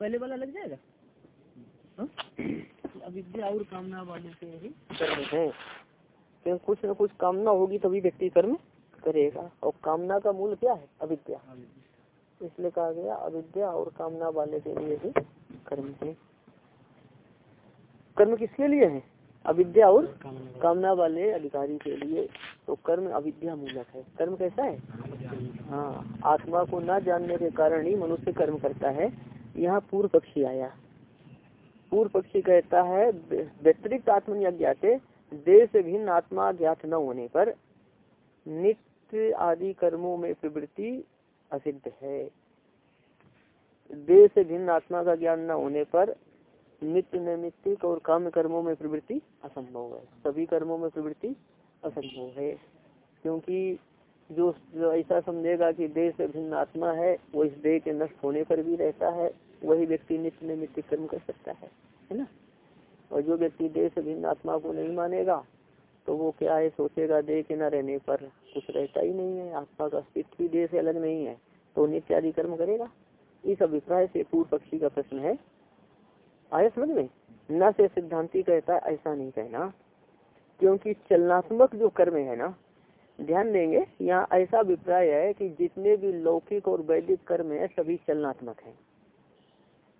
पहले वाला लग जाएगा? हाँ? अविद्या और कामना वाले से ही। कर्म है कुछ न कुछ कामना होगी तभी व्यक्ति कर्म करेगा। और कामना का मूल क्या है? अविद्या। इसलिए कहा गया, अविद्या और कामना वाले के लिए ही कर्म है। कर्म किसके लिए है? अविद्या और कामना वाले अधिकारी के लिए। तो कर्म अविद्या मूलक है। कर्म कैसा है? हाँ आत्मा को न जानने के कारण ही मनुष्य कर्म करता है। यहाँ पूर्व पक्षी आया। पूर्व पक्षी कहता है व्यतिरिक्त आत्मनि अज्ञाते देह से भिन्न आत्मा ज्ञात न होने पर नित्य आदि कर्मों में प्रवृत्ति असिद्ध है। देश भिन्न आत्मा का ज्ञान न होने पर नित्य नैमित्तिक और काम कर्मों में प्रवृत्ति असंभव है। सभी कर्मों में प्रवृत्ति असंभव है, क्योंकि जो, ऐसा समझेगा कि देह से भिन्न आत्मा है वो इस देह के नष्ट होने पर भी रहता है वही व्यक्ति नित्य नैमित्तिक कर्म कर सकता है है ना? और जो व्यक्ति देह से भिन्न आत्मा को नहीं मानेगा तो वो क्या है सोचेगा देह के न रहने पर कुछ रहता ही नहीं है आत्मा का अस्तित्व भी देह से अलग नहीं है तो नित्य आदि कर्म करेगा? इस अभिप्राय से पूर्व पक्षी का प्रश्न है। आया समझ में? न से सिद्धांति कहता है ऐसा नहीं कहना क्योंकि चलनात्मक जो कर्म है ना ध्यान देंगे, यहाँ ऐसा अभिप्राय है कि जितने भी लौकिक और वैदिक कर्म है, सभी चलनात्मक है।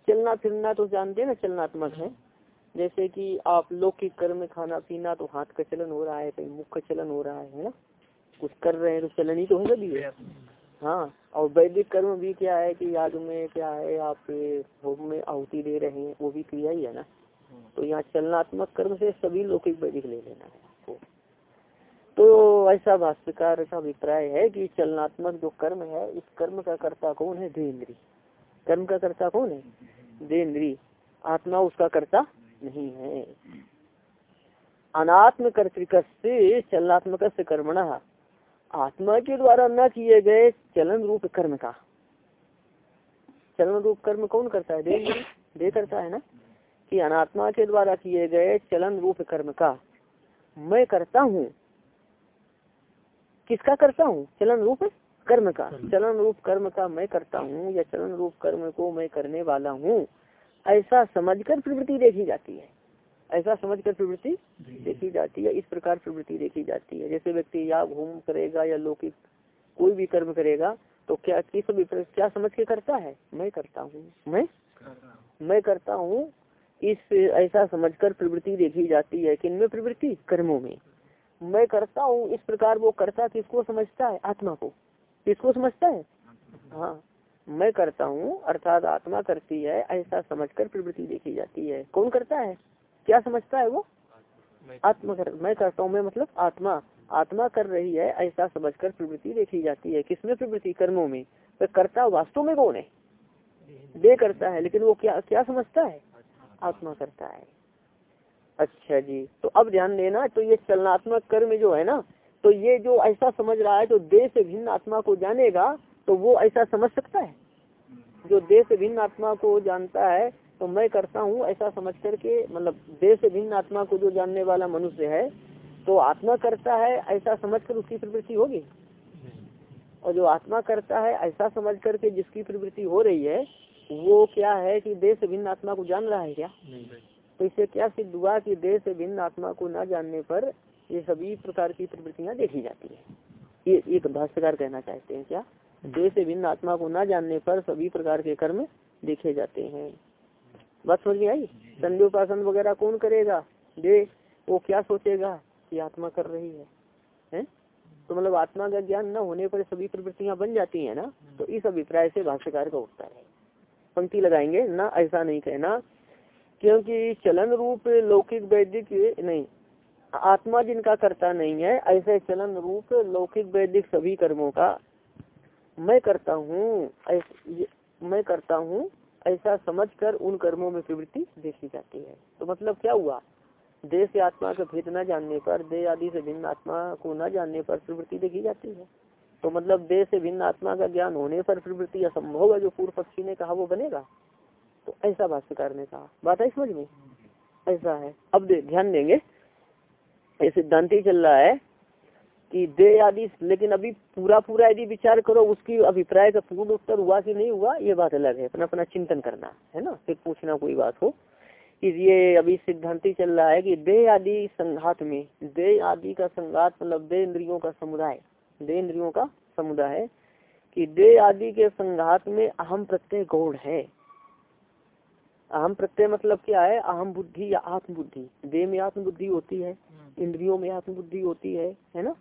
चलना फिरना तो जानते हैं ना, चलनात्मक है। जैसे कि आप लौकिक कर्म खाना पीना तो हाथ का चलन हो रहा है, कहीं मुख का चलन हो रहा है ना? कुछ कर रहे हैं तो चलन ही तो है सभी हाँ और वैदिक कर्म भी क्या है कि याद में क्या है, आप होम में आहुति दे रहे हैं, वो भी क्रिया ही है ना। तो यहाँ चलनात्मक कर्म से सभी लौकिक वैदिक ले लेना है। तो ऐसा भाष्यकार का अभिप्राय है कि चलनात्मक जो कर्म है, इस कर्म का कर्ता कौन है? देन्द्री कर्म का कर्ता कौन है? देन्द्री आत्मा उसका कर्ता नहीं है। अनात्म कर्तिक से चलनात्मक से कर्मण। आत्मा के द्वारा न किए गए चलन रूप कर्म का। चलन रूप कर्म कौन करता है? दे दे करता है ना? कि अनात्मा के द्वारा किए गए चलन रूप कर्म का। मैं करता हूँ। किसका करता हूँ? चलन रूप कर्म का। चलन। रूप कर्म का मैं करता हूँ या चलन रूप कर्म को मैं करने वाला हूँ? ऐसा समझकर प्रवृत्ति देखी जाती है। ऐसा समझकर प्रवृत्ति देखी जाती है। इस प्रकार प्रवृत्ति देखी जाती है। जैसे व्यक्ति या घूम करेगा या लौकिक कोई भी कर्म करेगा तो क्या किस क्या समझ के करता है? मैं करता हूँ। मैं? मैं करता हूँ। इस ऐसा समझकर प्रवृत्ति देखी जाती है किन में प्रवृत्ति कर्मों में। मैं करता हूँ इस प्रकार वो करता किसको समझता है आत्मा को। किसको समझता है? हाँ। मैं करता हूँ अर्थात आत्मा करती है ऐसा समझकर प्रवृत्ति देखी जाती है। कौन करता है? क्या समझता है वो? आत्मा कर मैं करता हूँ मैं मतलब आत्मा। आत्मा कर रही है ऐसा समझकर प्रवृत्ति देखी जाती है। किसमें प्रवृत्ति? कर्मों में। तो कर्ता वास्तव में कौन है? दे करता है लेकिन वो क्या क्या समझता है? आत्मा करता है। अच्छा जी तो अब ध्यान देना तो ये चलनात्मक कर्म जो है ना तो ये जो ऐसा समझ रहा है, जो से भिन्न आत्मा को जानेगा तो वो ऐसा समझ सकता है? जो से भिन्न आत्मा को जानता है तो मैं करता हूँ ऐसा समझ करके मतलब से भिन्न आत्मा को जो जानने वाला मनुष्य है तो आत्मा करता है, ऐसा समझ कर उसकी प्रवृत्ति होगी? और जो आत्मा करता है, ऐसा समझ करके जिसकी प्रवृत्ति हो रही है, वो क्या है कि से भिन्न आत्मा को जान रहा है क्या? तो इससे क्या सिद्ध हुआ कि देह से भिन्न आत्मा को न जानने पर ये सभी प्रकार की प्रवृत्तियाँ देखी जाती है। ये एक भाष्यकार कहना चाहते हैं क्या? देह से भिन्न आत्मा को न जानने पर सभी प्रकार के कर्म देखे जाते हैं। बात समझ में आई? संध्योपासन वगैरह कौन करेगा? दे वो क्या सोचेगा कि आत्मा कर रही है? हैं? तो मतलब आत्मा का ज्ञान न होने पर सभी प्रवृत्तियाँ बन जाती है ना? तो इस अभिप्राय से भाष्यकार का उत्तर है। पंक्ति लगाएँगे ना ऐसा नहीं कहना क्योंकि चलन रूप लौकिक वैदिक नहीं, आत्मा जिनका करता नहीं है, ऐसे चलन रूप लौकिक वैदिक सभी कर्मों का मैं करता हूँ मैं करता हूँ, ऐसा समझकर उन कर्मों में प्रवृत्ति देखी जाती है। तो मतलब क्या हुआ? देह से आत्मा का भेद न जानने पर, देह आदि से भिन्न आत्मा को न जानने पर प्रवृत्ति देखी जाती है। तो मतलब देह से भिन्न आत्मा का ज्ञान होने पर प्रवृत्ति असंभव है, जो पूर्व पक्षी ने कहा वो बनेगा। तो ऐसा भाष्यकार ने कहा बात है समझ में? ऐसा है। अब ध्यान देंगे। ये सिद्धांति चल रहा है कि दे आदि लेकिन अभी पूरा पूरा यदि विचार करो उसकी अभिप्राय का पूर्ण उत्तर हुआ कि नहीं हुआ ये बात अलग है। अपना अपना चिंतन करना है ना? फिर पूछना कोई बात हो। कि ये अभी सिद्धांति चल रहा है कि दे आदि संघात में दे आदि का संघात मतलब दे इंद्रियों का समुदाय। दे इंद्रियों का समुदाय कि दे आदि के संघात में अहम प्रत्यय गौड़ है। अहम प्रत्यय मतलब क्या है? अहम बुद्धि या आत्म बुद्धि देह में आत्म बुद्धि होती है इंद्रियों में आत्म बुद्धि होती है है ना?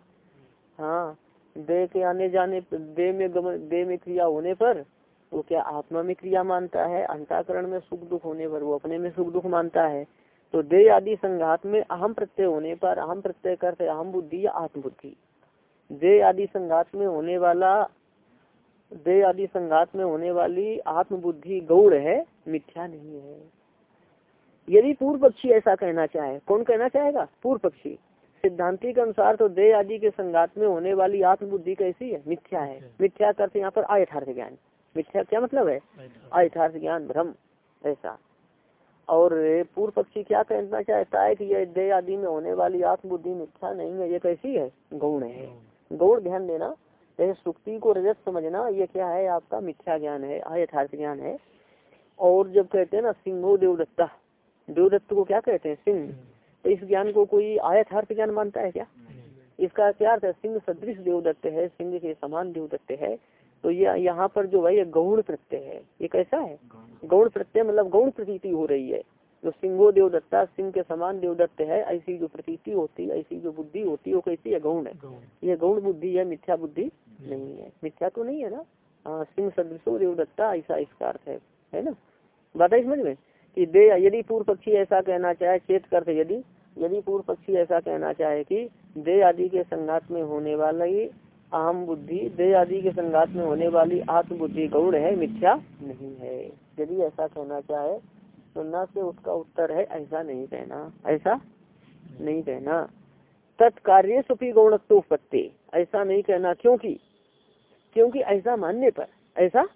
हाँ देह के आने जाने देह में गमन देह में क्रिया होने पर वो क्या आत्मा में क्रिया मानता है अंताकरण में सुख दुख होने पर वो अपने में सुख दुख मानता है। तो देह आदि संघात में अहम प्रत्यय होने पर अहम प्रत्यय करते अहम बुद्धि या आत्म बुद्धि देह आदि संघात में होने वाला देह आदि संघात में होने वाली आत्मबुद्धि गौड़ है मिथ्या नहीं है। यदि पूर्व पक्षी ऐसा कहना चाहे कौन कहना चाहेगा? पूर्व पक्षी। सिद्धांति के अनुसार तो देह आदि के संघात में होने वाली आत्मबुद्धि कैसी है? मिथ्या है। मिथ्या। करते यहाँ पर अयथार्थ ज्ञान। मिथ्या क्या मतलब है? अयथार्थ ज्ञान भ्रम ऐसा। और पूर्व पक्षी क्या कहना चाहता है कि यह देह आदि में होने वाली आत्मबुद्धि मिथ्या नहीं है ये कैसी है? गौण है। गौड़ ध्यान देना। जैसे सुक्ति को रजत समझना ये क्या है आपका? मिथ्या ज्ञान है अयथार्थ ज्ञान है। और जब कहते हैं ना सिंहो देवदत्ता देवदत्त को क्या कहते हैं? सिंह। तो इस ज्ञान को कोई आयथार्थ ज्ञान मानता है क्या? इसका क्या अर्थ है? सिंह सदृश देवदत्त है सिंह के समान देवदत्त है। तो ये यहाँ पर जो है ये गौण प्रत्यय है। ये कैसा है? गौण प्रत्यय मतलब गौण प्रतीति हो रही है। जो सिंहो देवदत्ता सिंह के समान देवदत्त है ऐसी जो प्रतीति होती है ऐसी जो बुद्धि होती है वो कैसी है गौण है। ये गौण बुद्धि है मिथ्या बुद्धि नहीं है। मिथ्या तो नहीं है ना? हाँ सिंह सदृशो देवदत्ता ऐसा इसका अर्थ है। है ना? बात है समझ में? कि दे यदि पूर्व पक्षी ऐसा कहना चाहे चेत करते यदि यदि पूर्व पक्षी ऐसा कहना चाहे कि दे आदि के संघात में होने वाला ही अहम बुद्धि दे आदि के संघात में होने वाली आत्म बुद्धि गौड़ है मिथ्या नहीं है। यदि ऐसा कहना चाहे तो न से उसका उत्तर है, ऐसा नहीं कहना, ऐसा नहीं कहना। तत्कार्य सुपी गौणत्वपत्ति ऐसा नहीं कहना। क्योंकि क्योंकि ऐसा मानने पर, ऐसा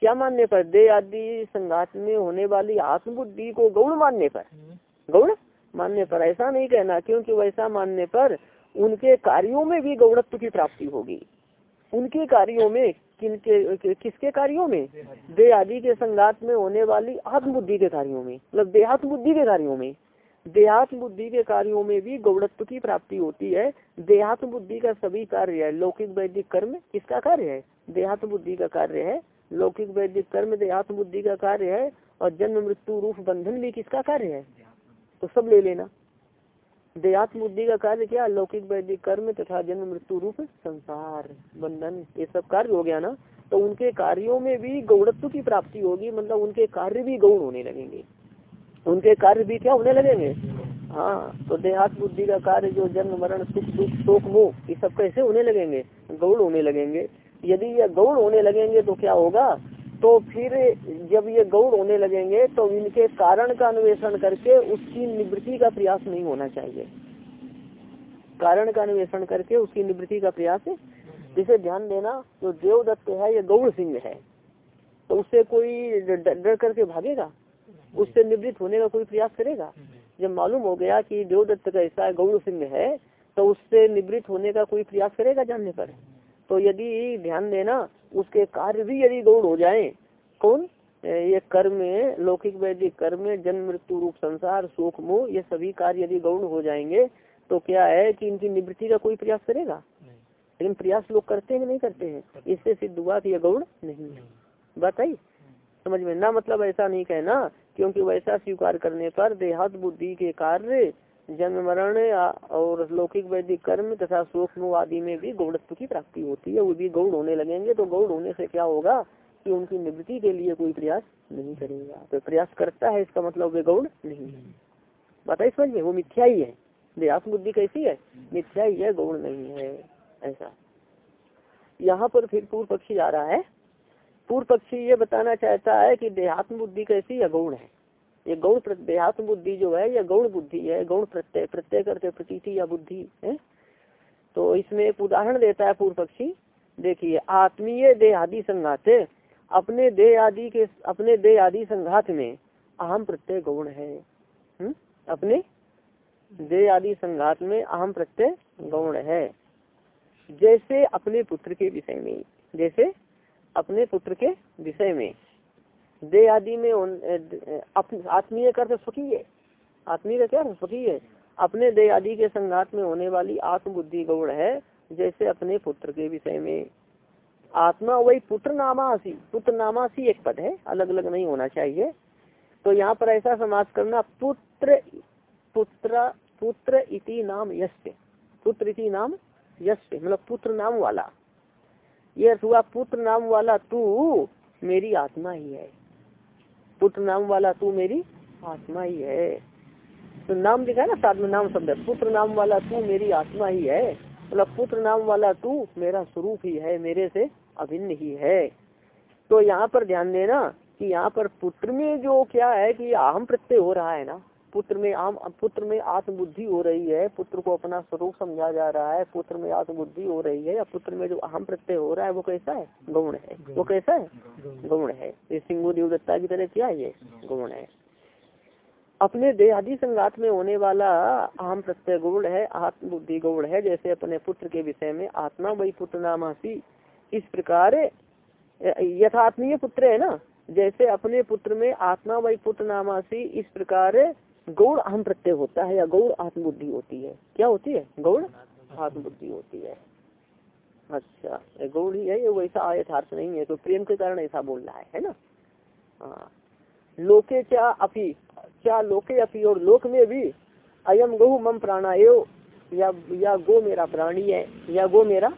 क्या मानने पर? दे आदि संघात में होने वाली आत्मबुद्धि को गौण मानने पर। गौण मानने पर, ऐसा नहीं कहना। क्योंकि वैसा मानने पर उनके कार्यों में भी गौणत्व की प्राप्ति होगी। उनके कार्यों में किनके किसके कार्यों में? दे आदि के संगात में होने वाली आत्मबुद्धि के कार्यों में मतलब देहात्म बुद्धि के कार्यों में। देहात्म बुद्धि के कार्यों में भी गौड़त्व की प्राप्ति होती है। देहात्म बुद्धि का सभी कार्य है, लौकिक वैदिक कर्म, किसका कार्य है? देहात्म बुद्धि का कार्य है। लौकिक वैदिक कर्म, देहात्म बुद्धि का कार्य है, और जन्म, मृत्यु, रूप, बंधन भी किसका कार्य है? तो सब ले लेना। देहात्म बुद्धि का कार्य क्या? लौकिक वैदिक कर्म तथा जन्म, मृत्यु रूप, संसार, बंधन, ये सब कार्य हो गया ना? तो उनके कार्यों में भी गौड़त्व की प्राप्ति होगी मतलब उनके कार्य भी गौण होने लगेंगे। उनके कार्य भी क्या होने लगेंगे? हाँ तो देहात बुद्धि का कार्य जो जन्म, मरण, सुख, दुख, शोक, मोह, ये सब कैसे होने लगेंगे? गौड़ होने लगेंगे। यदि ये गौड़ होने लगेंगे तो क्या होगा? तो फिर जब ये गौड़ होने लगेंगे तो इनके कारण का अन्वेषण करके उसकी निवृत्ति का प्रयास नहीं होना चाहिए। कारण का अन्वेषण करके उसकी निवृत्ति का प्रयास, जिसे ध्यान देना, जो देवदत्त है, ये गौड़ सिंह है। तो उससे कोई डर करके भागेगा? उससे निवृत्त होने का कोई प्रयास करेगा? जब मालूम हो गया कि देवदत्त का ऐसा गौड़ सिंह है तो उससे निवृत्त होने का कोई प्रयास करेगा जानने पर? तो यदि ध्यान देना उसके कार्य भी यदि गौड़ हो जाए कौन? ये कर्म लौकिक वैदिक कर्म जन्म मृत्यु रूप संसार सुख मोह ये सभी कार्य यदि गौण हो जाएँगे तो क्या है कि इनकी निवृत्ति का कोई प्रयास करेगा? लेकिन प्रयास लोग करते हैं नहीं करते हैं? इससे सिद्ध हुआ कि यह गौण नहीं है। बात आई समझ में ना मतलब ऐसा नहीं कहना क्योंकि वैसा स्वीकार करने पर देहात बुद्धि के कार्य जन्म, मरण और लौकिक वैदिक कर्म तथा सूक्ष्म आदि में भी गौड़त्व की प्राप्ति होती है। वो भी गौड़ होने लगेंगे तो गौड़ होने से क्या होगा कि उनकी निवृत्ति के लिए कोई प्रयास नहीं करेगा। तो प्रयास करता है, इसका मतलब वे गौड़ नहीं है। बताइए समझ में वो मिथ्या ही है। देहात बुद्धि कैसी है? मिथ्या ही है गौड़ नहीं है, ऐसा। यहाँ पर फिर पूर्व पक्षी आ रहा है। पूर्व पक्षी ये बताना चाहता है कि देहात्म बुद्धि कैसी है गौण है? ये गौण देहात्म बुद्धि जो है, ये गौण बुद्धि है, गौण प्रत्यय प्रत्यय करते प्रतीति या बुद्धि, है? तो इसमें एक उदाहरण देता है पूर्व पक्षी। देखिए, आत्मीय देहादि संघात अपने देह आदि के, अपने देह आदि संघात में अहम प्रत्यय गौण है। हुँ? अपने देह आदि संघात में अहम प्रत्यय गौण है। जैसे अपने पुत्र के विषय में, जैसे अपने पुत्र के विषय में। दे आदि में आत्मीय कर स्वकीय आत्मीय का क्या स्वकीय है। अपने दे आदि के संघात में होने वाली आत्मबुद्धि गौड़ है, जैसे अपने पुत्र के विषय में। आत्मा वही पुत्र नामासी पुत्र नामासी एक पद है अलग अलग नहीं होना चाहिए। तो यहाँ पर ऐसा समाज करना, पुत्र पुत्र पुत्र इति नाम यश पुत्र इति नाम यश मतलब पुत्र नाम वाला। ये हुआ, पुत्र नाम वाला तू मेरी आत्मा ही है। पुत्र नाम वाला तू मेरी आत्मा ही है। तो नाम दिखा ना साथ में नाम शब्द। पुत्र नाम वाला तू मेरी आत्मा ही है। मतलब पुत्र नाम वाला तू मेरा स्वरूप ही है, मेरे से अभिन्न ही है। तो यहाँ पर ध्यान देना कि यहाँ पर पुत्र में जो क्या है कि अहम प्रत्यय हो रहा है ना। पुत्र में आम पुत्र में आत्मबुद्धि हो रही है पुत्र को अपना स्वरूप समझा जा रहा है पुत्र में आत्मबुद्धि हो रही है या पुत्र में जो अहम प्रत्यय हो रहा है वो कैसा है? गौण है। वो कैसा है? गौण। है। ये सिंगो देवदत्ता की तरह क्या है ये? गौण है। अपने देहादि संगात में होने वाला अहम प्रत्यय गौण है आत्मबुद्धि गौण है जैसे अपने पुत्र के विषय में आत्मा वही पुत्र नामासी। इस प्रकार यथात्मीय पुत्र है ना? जैसे अपने पुत्र में आत्मा वही पुत्र नामासी इस प्रकार गौड़ अहम प्रत्यय होता है या गौड़ आत्मबुद्धि होती है? क्या होती है? गौड़ आत्मबुद्धि होती है। अच्छा गौड़ ही है, ये वैसा यथार्थ नहीं है तो प्रेम के कारण ऐसा बोल रहा है है ना? हाँ। लोके क्या अपी, क्या लोके अपी और लोक में भी अयम गहु मम प्राणायो, या या गो मेरा प्राणी है, या गो मेरा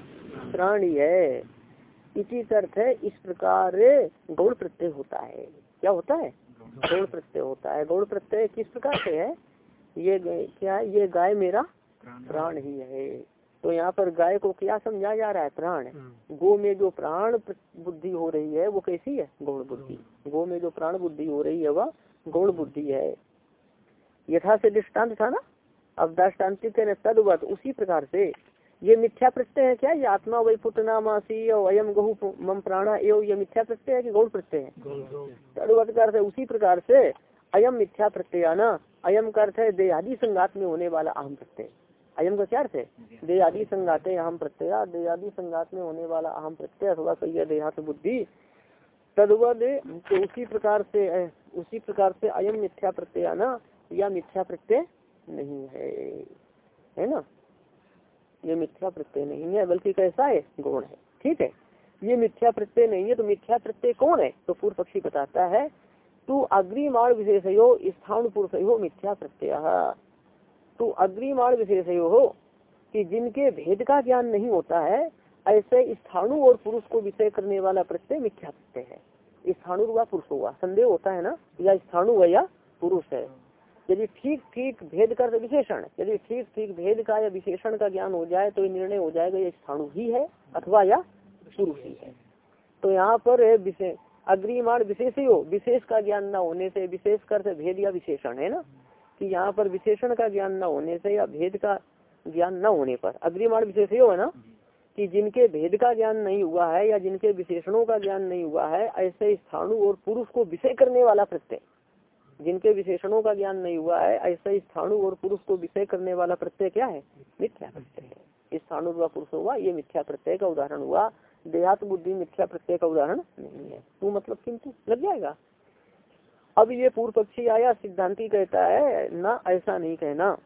प्राणी है। इसी अर्थ है, इस प्रकार गौड़ प्रत्यय होता है। क्या होता है? गौड़ प्रत्यय होता है। गौण प्रत्यय किस प्रकार से है? ये क्या है? ये गाय मेरा प्राण। ही है। तो यहाँ पर गाय को क्या समझा जा रहा है? प्राण। हम्म। गो में जो प्राण बुद्धि हो रही है वो कैसी है? गौण बुद्धि। गो में जो प्राण बुद्धि हो रही है वह गौण बुद्धि है। यथा से दृष्टांत था ना? अब दृष्टान्तिक तदवत उसी प्रकार से ये मिथ्या प्रत्यय है क्या? ये आत्मा वही पुत्र नामासी अयम गहु मम प्राणा एवं ये मिथ्या प्रत्यय है कि गौड़ प्रत्यय है? अर्थ है उसी प्रकार से अयम मिथ्या प्रत्यय आना अयम का अर्थ है देहादि संगात में होने वाला अहम प्रत्यय। अयम का क्या अर्थ है? देहादि संगाते अहम प्रत्यय देहादि संगात में होने वाला अहम प्रत्यय अथवा कही देहात बुद्धि। तदवद तो उसी प्रकार से उसी प्रकार से अयम मिथ्या प्रत्यय आना या मिथ्या प्रत्यय नहीं है। है ना? ये मिथ्या प्रत्यय नहीं है, बल्कि कैसा है? गौण है। ठीक है? ये मिथ्या प्रत्यय नहीं है तो मिथ्या प्रत्यय कौन है? तो पूर्व पक्षी बताता है, तू अग्रिमाण विशेषयो स्थान पुरुष हो मिथ्या प्रत्यय। तू अग्रिमाण विशेषयो हो, कि जिनके भेद का ज्ञान नहीं होता है, ऐसे स्थानु और पुरुष को विषय करने वाला प्रत्यय मिथ्या प्रत्यय है। स्थानु हुआ पुरुष हुआ। संदेह होता है ना? या स्थानु हुआ या पुरुष है। यदि ठीक ठीक भेद कर विशेषण, यदि ठीक ठीक भेद का या विशेषण का ज्ञान हो जाए तो निर्णय हो जाएगा, ये स्थाणु ही है, अथवा या पुरुष ही है। तो यहाँ पर विशेष अग्रिमाण विशेष ही हो विशेष का ज्ञान न होने से, विशेष कर से भेद या विशेषण, है ना? कि यहाँ पर विशेषण का ज्ञान न होने से या भेद का ज्ञान न होने पर, अग्रिमाण विशेष हो है ना? कि जिनके भेद का ज्ञान नहीं हुआ है या जिनके विशेषणों का ज्ञान नहीं हुआ है, ऐसे स्थाणु और पुरुष को विषय करने वाला प्रत्यय। जिनके विशेषणों का ज्ञान नहीं हुआ है, ऐसा स्थाणु और पुरुष को विषय करने वाला प्रत्यय क्या है? मिथ्या प्रत्यय। है स्थाणु हुआ, पुरुष हुआ, ये मिथ्या प्रत्यय का उदाहरण हुआ। देहात बुद्धि मिथ्या प्रत्यय का उदाहरण नहीं है। तू मतलब किंतु लग जाएगा। अब ये पूर्व पक्षी आया, सिद्धांति कहता है, ना, ऐसा नहीं कहना।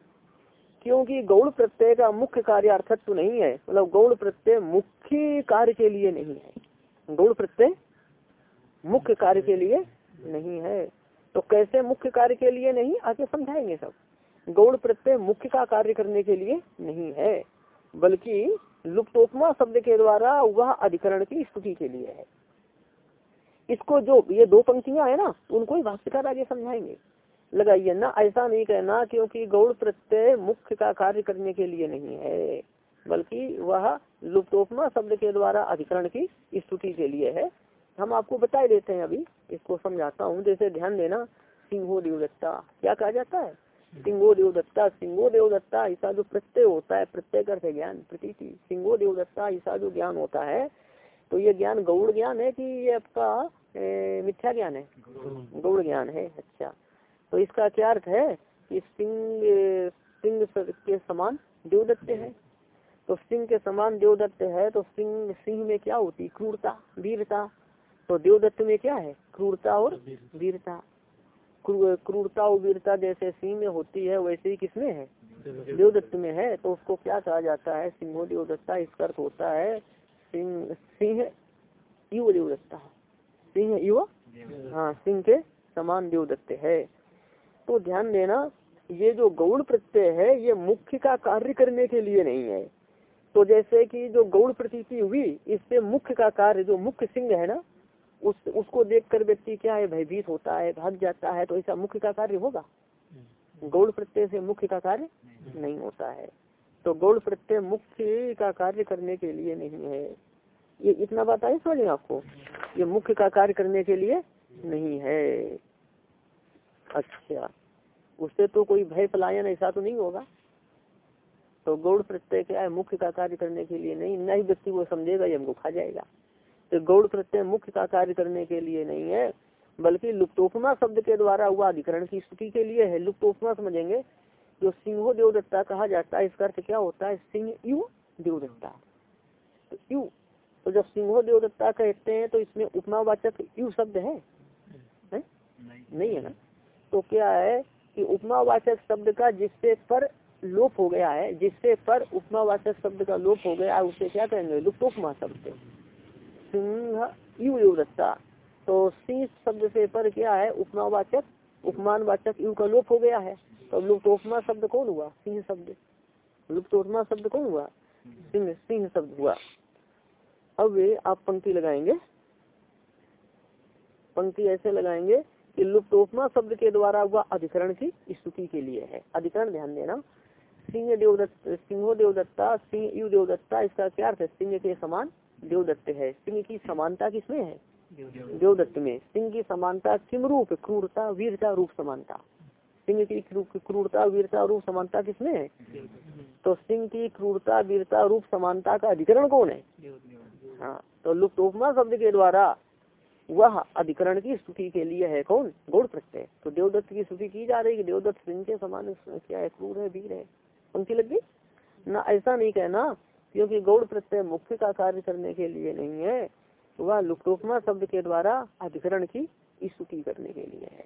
क्योंकि गौड़ प्रत्यय का मुख्य कार्य अर्थत्व तो नहीं है। मतलब गौड़ प्रत्यय मुख्य कार्य के लिए नहीं है। गौड़ प्रत्यय मुख्य कार्य के लिए नहीं है। तो कैसे मुख्य कार्य के लिए नहीं आके समझाएँगे सब। गौड़ प्रत्यय मुख्य का कार्य करने के लिए नहीं है, बल्कि लुप्तोपमा शब्द के द्वारा वह अधिकरण की स्तुति के लिए है। इसको जो, ये दो पंक्तियाँ है ना, उनको ही भाष्यकार आगे समझाएँगे। लगाइए ना, ऐसा नहीं कहना क्योंकि गौड़ प्रत्यय मुख्य का कार्य करने के लिए नहीं है, बल्कि वह लुप्तोपमा शब्द के द्वारा अधिकरण की स्तुति के लिए है। हम आपको बता देते हैं अभी इसको समझाता हूँ। जैसे ध्यान देना सिंहो देवदत्ता। क्या कहा जाता है? सिंगो देवदत्ता सिंगो देवदत्ता ऐसा जो प्रत्यय होता है प्रत्यय करते ज्ञान प्रतीति। सिंगो देवदत्ता ऐसा जो ज्ञान होता है तो ये ज्ञान गौड़ ज्ञान है कि ये आपका मिथ्या ज्ञान है? गौड़। ज्ञान है अच्छा। तो इसका क्या अर्थ है कि सिंह सिंह के समान देवदत्त है? तो सिंह के समान देवदत्त है तो सिंह सिंह में क्या होती? क्रूरता वीरता। तो देवदत्त में क्या है? क्रूरता और वीरता। क्रूरता और वीरता जैसे सिंह में होती है वैसे ही किसमें है? देवदत्त। में है तो उसको क्या कहा जाता है? सिंहो देवदत्ता इसका अर्थ होता है सिंह सिंह युव देवदत्ता। सिंह युव? हाँ सिंह के समान देवदत्त है। तो ध्यान देना ये जो गौड़ प्रत्यय है ये मुख्य का कार्य करने के लिए नहीं है। तो जैसे कि जो गौड़ प्रतीति हुई इससे मुख्य का कार्य जो मुख्य सिंह है ना उस उसको देखकर व्यक्ति क्या है भयभीत होता है भाग जाता है तो ऐसा मुख्य का कार्य होगा? गौड़ प्रत्यय से मुख्य का कार्य नहीं। होता है। तो गौड़ प्रत्यय मुख्य का कार्य करने के लिए नहीं है। ये इतना बात आई समझ आपको? ये मुख्य का कार्य करने के लिए नहीं है। अच्छा उससे तो कोई भय पलायन ऐसा तो नहीं होगा? तो गौड़ प्रत्यय क्या है मुख्य का कार्य करने के लिए नहीं? नहीं व्यक्ति वो समझेगा ये हमको खा जाएगा। गौड़ प्रत्यय मुख्य का कार्य करने के लिए नहीं है बल्कि लुप्तोपमा शब्द के द्वारा हुआ अधिकरण की स्तुति के लिए है। लुप्तोपमा समझेंगे जो सिंहो देवदत्ता कहा जाता है इसका अर्थ क्या होता है? सिंह यु देवदत्ता। तो यु तो जब सिंहो देवदत्ता कहते हैं तो इसमें उपमावाचक यु शब्द है, है? नहीं।, नहीं है ना? तो क्या है कि उपमावाचक शब्द का जिससे पर लोप हो गया है जिससे पर उपमावाचक शब्द का लोप हो गया है उसे क्या कहेंगे? लुप्तोपमा शब्द। सिंह यु देवदत्ता तो सिंह शब्द से पर क्या है, उपमावाचक उपमान वाचक यु का लोप हो गया है। तो लुप्तोपमा शब्द कौन हुआ? सिंह शब्द। लुप्तोपमा शब्द कौन हुआ? सिंह सिंह शब्द हुआ। अब आप पंक्ति लगाएँगे। पंक्ति ऐसे लगाएँगे कि लुप्तोपमा शब्द के द्वारा हुआ अधिकरण की स्तुति के लिए है। अधिकरण, ध्यान देना। सिंह देवदत्त, सिंहो देवदत्ता, सिंह यु देवदत्ता, इसका क्या अर्थ है? सिंह के समान देवदत्त है। सिंह की समानता किसमें है? देवदत्त। में। सिंह की समानता किम रूप क्रूरता वीरता रूप समानता। सिंह की क्रूरता वीरता रूप समानता किसमें है? तो सिंह की क्रूरता वीरता रूप समानता का अधिकरण कौन है? हाँ तो लुप्त उपमा शब्द के द्वारा वह अधिकरण की स्तुति के लिए है कौन? गौड़ प्रत्यय। तो देवदत्त की स्तुति की जा रही है देवदत्त सिंह के समान क्या है? क्रूर है वीर है। पंक्ति लग गई? ना ऐसा नहीं कहना क्योंकि गौड़ प्रत्यय मुख्य का कार्य करने के लिए नहीं है वह लुप्तोपमा शब्द के द्वारा अधिकरण की स्तुति करने के लिए है।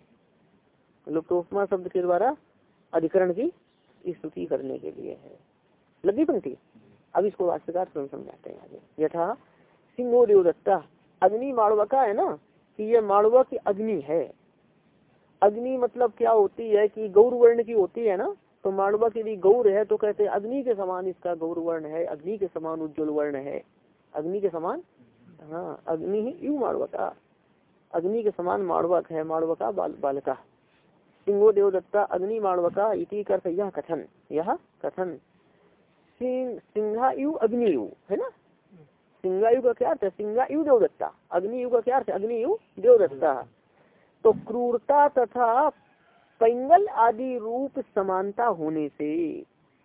लुप्तोपमा शब्द के द्वारा अधिकरण की स्तुति करने के लिए है। लगी पंक्ति? अब इसको वास्तविकार समझाते हैं आगे। यथा, सिंहो देवदत्ता, अग्नि माड़वका है ना? कि यह माड़वा की अग्नि है। अग्नि मतलब क्या होती है कि गौर वर्ण की होती है ना? तो माड़वा की यदि गौर है तो कहते हैं अग्नि के समान इसका गौर वर्ण है अग्नि के समान उज्जवल वर्ण है। अग्नि के समान? हाँ अग्नि ही यू माड़वका अग्नि के समान माड़वक है माड़वका बाल, बालका। सिंहो देवदत्ता अग्नि माड़वका इति कर यह कथन यह कथन। सिंहा यु अग्नि यु है ना? सिंगा सिंगायु का क्या अर्थ है? सिंगायु देवदत्ता। अग्नि अग्नियु का क्या अर्थ है? अग्नियु देवदत्ता। तो क्रूरता तथा पैंगल आदि रूप समानता होने से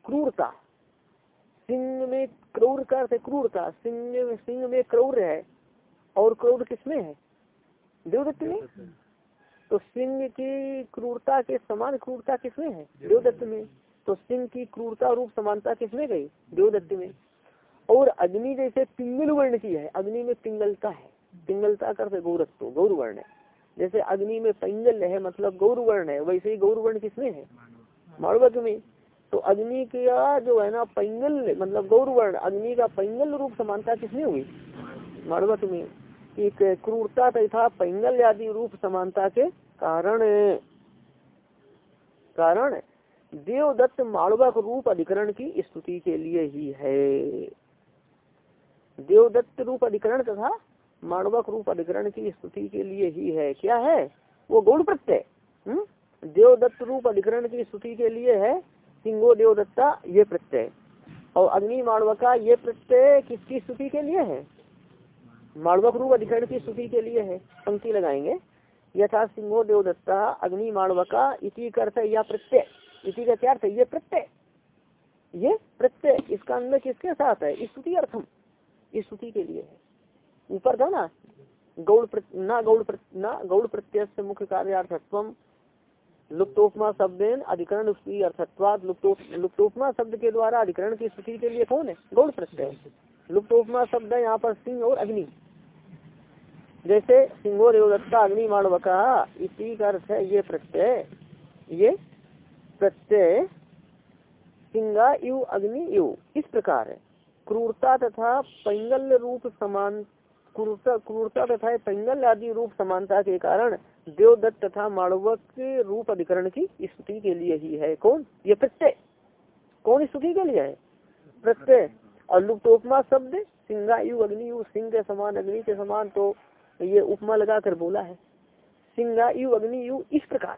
क्रूरता सिंह में क्रूर का अर्थ क्रूरता सिंह में सिंह में क्रूर है और क्रूर किसमें है? देवदत्त में? तो सिंह की क्रूरता के समान क्रूरता किसमें है? देवदत्त में। तो सिंह की क्रूरता रूप समानता किसमें गई? देवदत्त में। और अग्नि जैसे पिंगल वर्ण की है। अग्नि में पिंगलता है। पिंगलता कर गौरत्व गौर वर्ण है। जैसे अग्नि में पिंगल है मतलब गौरवर्ण है, वैसे ही गौरवर्ण किसमें है? माड़वक में। तो अग्नि का जो है ना, पैंगल मतलब गौरवर्ण, अग्नि का पैंगल रूप समानता किसमें हुई? माड़वक में। एक क्रूरता तथा पैंगल आदि रूप समानता के कारण कारण, देवदत्त माड़वक रूप अधिकरण की स्तुति के लिए ही है। देवदत्त रूप अधिकरण तथा मानवक रूप अधिकरण की स्तुति के लिए ही है। क्या है? वो गौड़ प्रत्यय। हम्म? देवदत्त रूप अधिकरण की स्तुति के लिए है सिंगो देवदत्ता, ये प्रत्यय। और अग्नि माणवका, ये प्रत्यय किसकी स्तुति के लिए है? माणवक रूप अधिकरण की स्तुति के लिए है। पंक्ति लगाएँगे। यथा सिंहो देवदत्ता, अग्नि माणवका इसी अर्थ या प्रत्यय। इसी का क्या अर्थ ये प्रत्यय। ये प्रत्यय, इसका अन्य किसके साथ है? स्तुति अर्थम। स्तुति के लिए है। ऊपर था ना, गौड़ न गौड़ न गौड़ प्रत्यय से मुख्य कार्यार्थत्व लुप्तोपमा शब्देन अधिकरण उसकी अर्थत्वाद लुप्तो, लुप्तोपमा शब्द के द्वारा अधिकरण की स्थिति के लिए कौन है? गौड़ प्रत्यय। लुप्तोपमा शब्द है यहाँ पर सिंह और अग्नि। जैसे सिंहो देवदत्ता अग्नि माणवका इसी का अर्थ है ये प्रत्यय ये प्रत्यय, सिंगा यु अग्नि यु इस प्रकार है। क्रूरता तथा पैंगल रूप समान क्रूरता तथा पैंगल आदि रूप समानता के कारण देवदत्त तथा माणवक रूप अधिकरण की स्तुति के लिए ही है। कौन? ये प्रत्यय। कौन स्तुति के लिए है? प्रत्यय। और लुप्तोपमा शब्द सिंगा यु अग्नि यु सिंह के समान, अग्नि के समान तो ये उपमा लगाकर बोला है। सिंगा यु अग्नि यु इस प्रकार।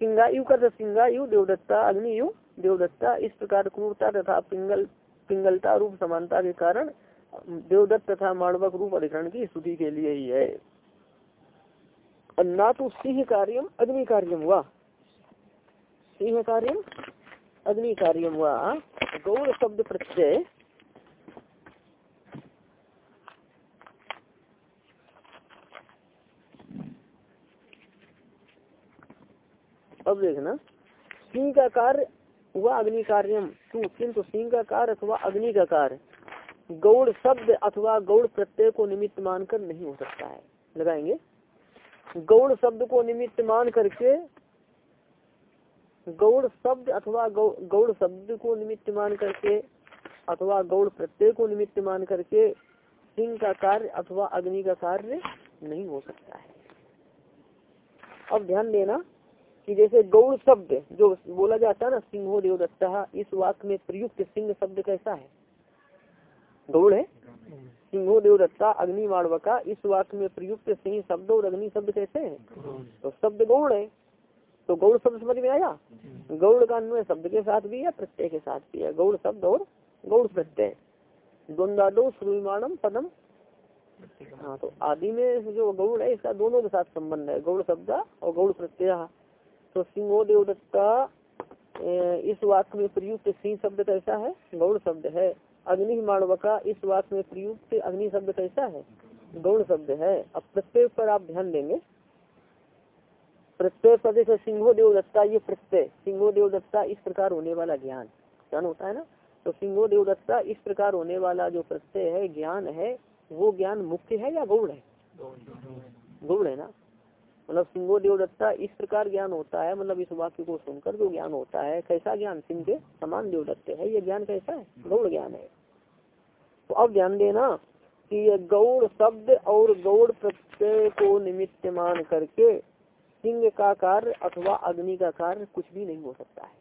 सिंगा यु कर सिंगा यु देवदत्ता अग्नि यु देवदत्ता इस प्रकार क्रूरता तथा पिंगल पिंगलता रूप समानता के कारण देवदत्त तथा माणवक रूप अधिकरण की स्तुति के लिए ही है। ना तो सिंह कार्यम, अग्नि कार्यम हुआ। सिंह कार्यम, अग्नि कार्यम हुआ। गौर शब्द प्रत्यय। अब देखना। सिंह का कार्य हुआ अग्नि कार्यम। किंतु सिंह का कार्य अथवा अग्नि का कार्य। गौड़ शब्द अथवा गौड़ प्रत्यय को निमित्त मानकर नहीं हो सकता है। लगाएँगे? गौड़ शब्द को निमित्त मान करके गौड़ शब्द अथवा गौड़ शब्द को निमित्त मान करके अथवा गौड़ प्रत्यय को निमित्त मान करके सिंह का कार्य अथवा अग्नि का कार्य नहीं हो सकता है। अब ध्यान देना कि जैसे गौड़ शब्द, जो बोला जाता है ना, सिंहो देवदत्ता, इस वाक्य में प्रयुक्त सिंह शब्द कैसा है? गौड़ है सिंहो देवदत्ता अग्नि माणवका इस वाक्य में प्रयुक्त सिंह शब्द और अग्नि शब्द कैसे हैं तो शब्द गौड़ है तो गौड़ शब्द समझ में आया गौड़ का अन्वय शब्द के साथ भी है प्रत्यय के साथ भी है गौड़ शब्द और गौड़ प्रत्यय द्वंदादो श्रुमाणम पदम हाँ तो आदि में जो गौड़ है इसका दोनों के साथ संबंध है गौड़ शब्द और गौड़ प्रत्यय तो सिंहो देवदत्ता इस वाक्य में प्रयुक्त सिंह शब्द कैसा है गौड़ शब्द है अग्नि माणवका इस वाक्य में प्रयुक्त अग्नि शब्द कैसा है? गौण शब्द है। अब प्रत्यय पर आप ध्यान देंगे। प्रत्यय पर देखो सिंहो देवदत्ता ये प्रत्यय सिंहो देवदत्ता इस प्रकार होने वाला ज्ञान। ज्ञान होता है ना? तो सिंहो देवदत्ता इस प्रकार होने वाला जो प्रत्यय है, ज्ञान है, वो ज्ञान मुख्य है या गौड़ है? गौड़ है ना? मतलब सिंहो देवदत्ता इस प्रकार ज्ञान होता है मतलब इस वाक्य को सुनकर जो ज्ञान होता है कैसा ज्ञान? सिंह के समान देवदत्त है। ये ज्ञान कैसा है? गौड़ ज्ञान है। तो अब ध्यान देना कि ये गौड़ शब्द और गौड़ प्रत्यय को निमित्त मान करके सिंह का कार्य अथवा अग्नि का कार्य कुछ भी नहीं हो सकता है।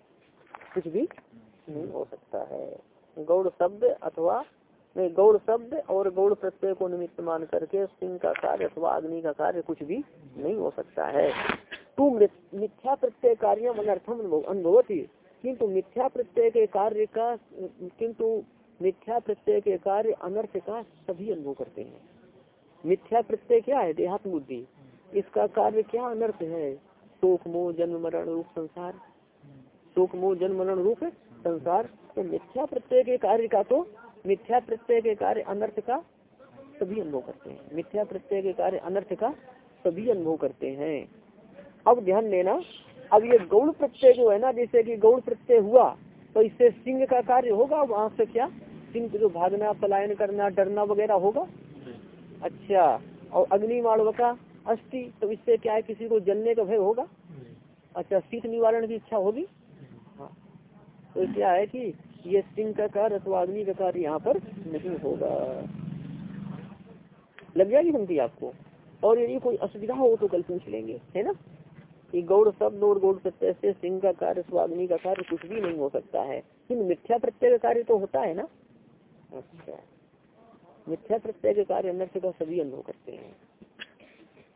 कुछ भी नहीं हो सकता है। गौड़ शब्द अथवा नहीं गौड़ शब्द और गौड़ प्रत्यय को निमित्त मान करके सिंह का कार्य अथवा अग्नि का कार्य कुछ भी नहीं हो सकता है। तू मिथ्या प्रत्यय कार्य अनर्थम अनुभव थी किंतु मिथ्या प्रत्यय के कार्य का, किंतु मिथ्या प्रत्यय के कार्य अनर्थ का सभी अनुभव करते हैं। मिथ्या प्रत्यय क्या है? देहात्म बुद्धि। इसका कार्य क्या अनर्थ है? शोक, मोह, जन्म, मरण, रूप, संसार। शोक, मोह, जन्म, मरण, रूप, संसार। तो मिथ्या प्रत्यय के कार्य का तो मिथ्या प्रत्यय के कार्य अनर्थ का सभी अनुभव करते हैं। मिथ्या प्रत्यय के कार्य अनर्थ का सभी अनुभव करते हैं। अब ध्यान देना अब ये गौड़ प्रत्यय जो है ना जैसे कि गौड़ प्रत्यय हुआ तो इससे सिंह का कार्य होगा वहाँ से क्या? सिंह जो भागना पलायन करना डरना वगैरह होगा? अच्छा और अग्नि माड़वका अस्थि तो इससे क्या है किसी को जलने का भय होगा? अच्छा शीत निवारण की इच्छा होगी? हाँ। तो क्या है कि ये सिंह का कार्य अथवा अग्नि का कार्य यहाँ पर नहीं होगा। लग जाएगी समझी आपको? और यदि कोई असुविधा हो तो कल पूछ लेंगे है ना? कि गौड़ शब्द और गौड़ प्रत्यय से सिंह का कार्य स्वाग्नि का कार्य कुछ भी नहीं हो सकता है। किन मिथ्या प्रत्यय का कार्य तो होता है ना? अच्छा। मिथ्या प्रत्यय के कार्य अनर्थ का सभी अनुभव करते हैं।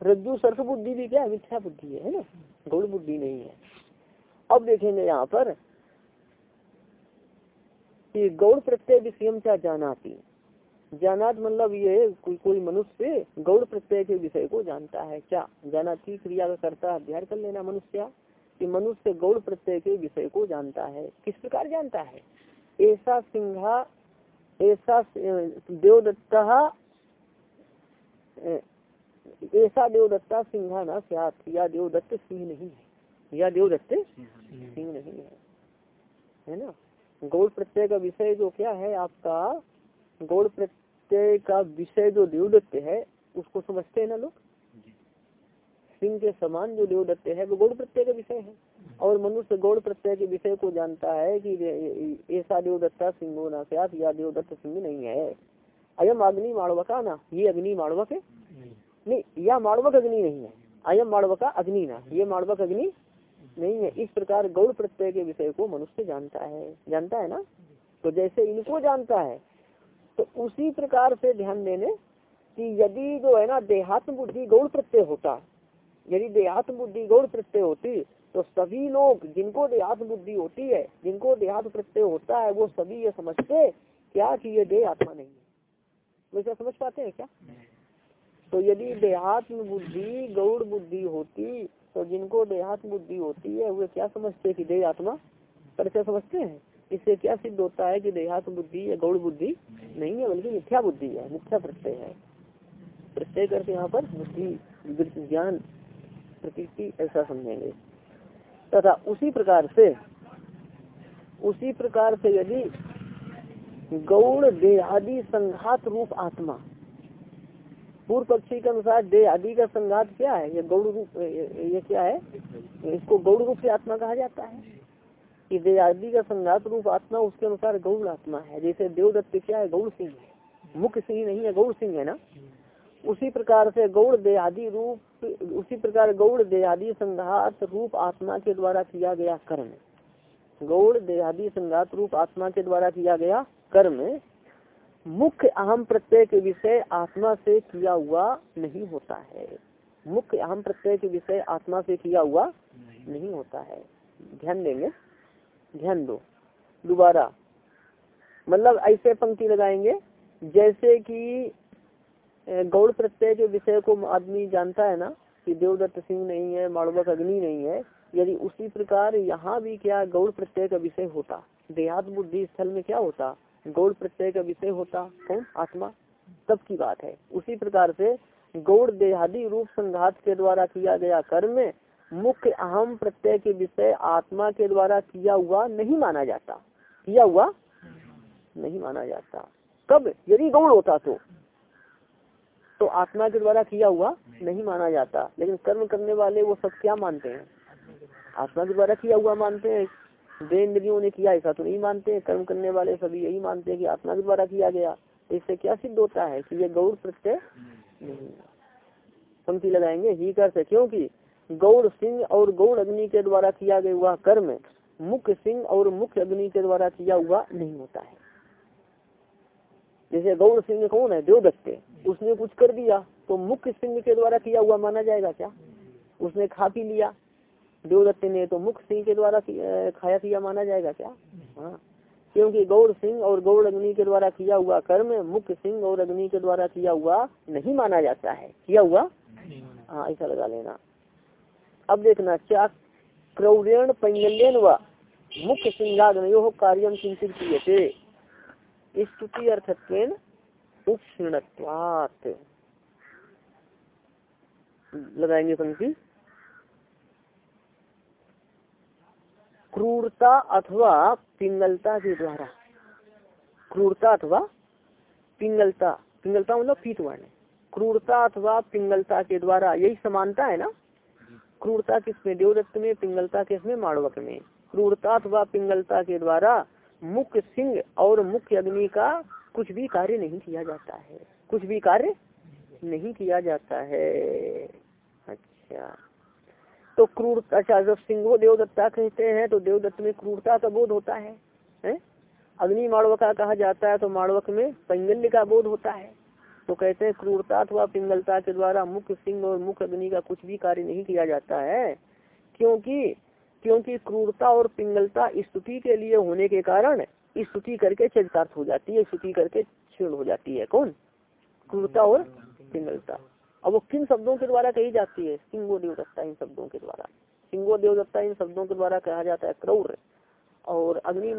रज्जु सर्फ बुद्धि भी क्या मिथ्या बुद्धि है ना? गौड़ बुद्धि नहीं है। अब देखेंगे यहाँ पर कि गौड़ प्रत्यय विषय क्या जानाती जानात मतलब ये कोई कोई मनुष्य गौड़ प्रत्यय के विषय को जानता है। क्या? जानाती क्रिया का करता अध्ययन कर लेना मनुष्य कि मनुष्य गौड़ प्रत्यय के विषय को जानता है। किस प्रकार जानता है? ऐसा सिंहा ऐसा देवदत्ता ऐसा देवदत्ता सिंहा न या देवदत्त सिंह नहीं है। या देवदत्त सिंह नहीं है। है ना? गौड़ प्रत्यय का विषय जो क्या है आपका? गौड़ प्रत्यय का विषय जो देवदत्त है उसको समझते हैं ना लोग? सिंह के समान जो देवदत्त है वो गौड़ प्रत्यय का विषय है। और मनुष्य गौड़ प्रत्यय के विषय को जानता है कि ऐसा देवदत्ता सिंह ना क्या या देवदत्त सिंह नहीं है। अयम अग्नि माड़वका ना ये अग्नि माड़वक है? नहीं। यह माड़वक अग्नि नहीं है। अयम माड़वका अग्नि ना ये माड़वक अग्नि नहीं है। इस प्रकार गौड़ प्रत्यय के विषय को मनुष्य जानता है। जानता है ना? तो जैसे इनको जानता है तो उसी प्रकार से ध्यान देने कि यदि जो है ना, देहात्म बुद्धि गौड़ प्रत्यय होता, यदि देहात्म बुद्धि गौड़ प्रत्यय होती तो सभी लोग जिनको देहात्म बुद्धि होती है, जिनको देहात्म प्रत्यय होता है, वो सभी ये समझते, क्या कि ये देह आत्मा नहीं है। वैसे समझ पाते हैं क्या? तो यदि देहात्म बुद्धि, गौड़ बुद्धि होती तो जिनको देहात्म बुद्धि होती है, वे क्या समझते कि देह आत्मा? परिचय समझते हैं? इससे क्या सिद्ध होता है कि देहात्म बुद्धि या गौड़ बुद्धि नहीं है, बल्कि मिथ्या बुद्धि है, मिथ्या प्रत्यय है। प्रत्यय करके यहाँ पर बुद्धि ज्ञान प्रतीति ऐसा समझेंगे। तथा उसी प्रकार से, उसी प्रकार से यदि गौड़ देहादि संघात रूप आत्मा पूर्व पक्षी के अनुसार देह आदि का संघात क्या है? ये गौड़ रूप, ये क्या है? इसको गौड़ रूप से आत्मा कहा जाता है। कि देह आदि का संघात रूप आत्मा, उसके अनुसार गौड़ आत्मा है। जैसे देवदत्त क्या है? गौड़ सिंह है। मुख्य सिंह नहीं है, गौड़ सिंह है ना? उसी प्रकार से गौड़ देहादि रूप, उसी प्रकार गौड़ देहादि संघात रूप आत्मा के द्वारा किया गया कर्म। गौड़ देहादि संघात रूप आत्मा के द्वारा किया गया कर्म मुख्य अहम प्रत्यय के विषय आत्मा से किया हुआ नहीं होता है। मुख्य अहम प्रत्यय के विषय आत्मा से किया हुआ नहीं नहीं होता है। ध्यान देंगे। ध्यान दो। दोबारा। मतलब ऐसे पंक्ति लगाएँगे, जैसे कि गौड़ प्रत्यय के विषय को आदमी जानता है ना, कि देवदत्त सिंह नहीं है, माड़वक अग्नि नहीं है, यदि उसी प्रकार यहाँ भी क्या गौड़ प्रत्यय का विषय होता? देहात बुद्धि स्थल में क्या होता? गौड़ प्रत्यय का विषय होता, कौन? आत्मा। तब की बात है। उसी प्रकार से गौड़ देहादि रूप संघात के द्वारा किया गया कर्म मुख्य अहम प्रत्यय के विषय आत्मा के द्वारा किया हुआ नहीं माना जाता। किया हुआ नहीं माना जाता। कब? यदि गौड़ होता तो। तो आत्मा के द्वारा किया हुआ नहीं माना जाता। लेकिन कर्म करने वाले वो सब क्या मानते हैं? आत्मा के द्वारा किया हुआ मानते हैं। दे इंद्रियों ने किया, ऐसा तो नहीं मानते कर्म करने वाले सभी यही मानते हैं कि आत्मा के द्वारा किया गया। तो इससे क्या सिद्ध होता है कि ये गौड़ प्रत्यय नहीं पंक्ति लगाएँगे, ही कर से, क्योंकि गौड़ सिंह और गौड़ अग्नि के द्वारा किया गया हुआ कर्म मुख्य सिंह और मुख्य अग्नि के द्वारा किया हुआ नहीं होता है। जैसे गौड़ सिंह कौन है? देवदत्ते। उसने कुछ कर दिया तो मुख्य सिंह के द्वारा किया हुआ माना जाएगा क्या? उसने खा पी लिया। देवदत्त ने तो मुख्य सिंह के द्वारा खाया पिया माना जाएगा क्या? हाँ। क्योंकि गौड़ सिंह और गौड़ अग्नि के द्वारा किया हुआ कर्म मुख्य सिंह और अग्नि के द्वारा किया हुआ नहीं माना जाता है। किया हुआ? हाँ ऐसा लगा लेना। अब देखना क्या क्रौरण पंगल्यन व मुख्य सिंहाग्नो कार्यम चिंतित किए थे स्तुति अर्थत्वेन उपक्षीणत्वात् लगाएँगे पंक्ति। क्रूरता अथवा पिंगलता के द्वारा। क्रूरता अथवा पिंगलता। पिंगलता मतलब पीत वर्ण। क्रूरता अथवा पिंगलता के द्वारा यही समानता है ना? क्रूरता किसमें? देवदत्त में, पिंगलता किसमें? माड़वक में। क्रूरता अथवा पिंगलता के द्वारा मुख्य सिंह और मुख्य अग्नि का कुछ भी कार्य नहीं किया जाता है। कुछ भी कार्य नहीं किया जाता है। अच्छा। तो क्रूरता अच्छा जब सिंहो देवदत्ता कहते हैं तो देवदत्त में क्रूरता का बोध होता है, है? अग्नि माड़वका कहा जाता है तो माड़वक में पिंगल्य का बोध होता है। तो कहते हैं क्रूरता अथवा पिंगलता के द्वारा मुख्य सिंह और मुख्य अग्नि का कुछ भी कार्य नहीं किया जाता है क्योंकि क्योंकि क्रूरता और पिंगलता स्तुति के लिए होने के कारण स्तुति करके चरितार्थ हो जाती है स्तुति करके क्षीण हो जाती है। कौन? क्रूरता और पिंगलता। अब वो किन शब्दों के द्वारा कही जाती है? सिंगो देवदत्ता इन शब्दों के द्वारा। सिंगो देवदत्ता इन शब्दों के द्वारा कहा जाता है क्रौर। और अग्नि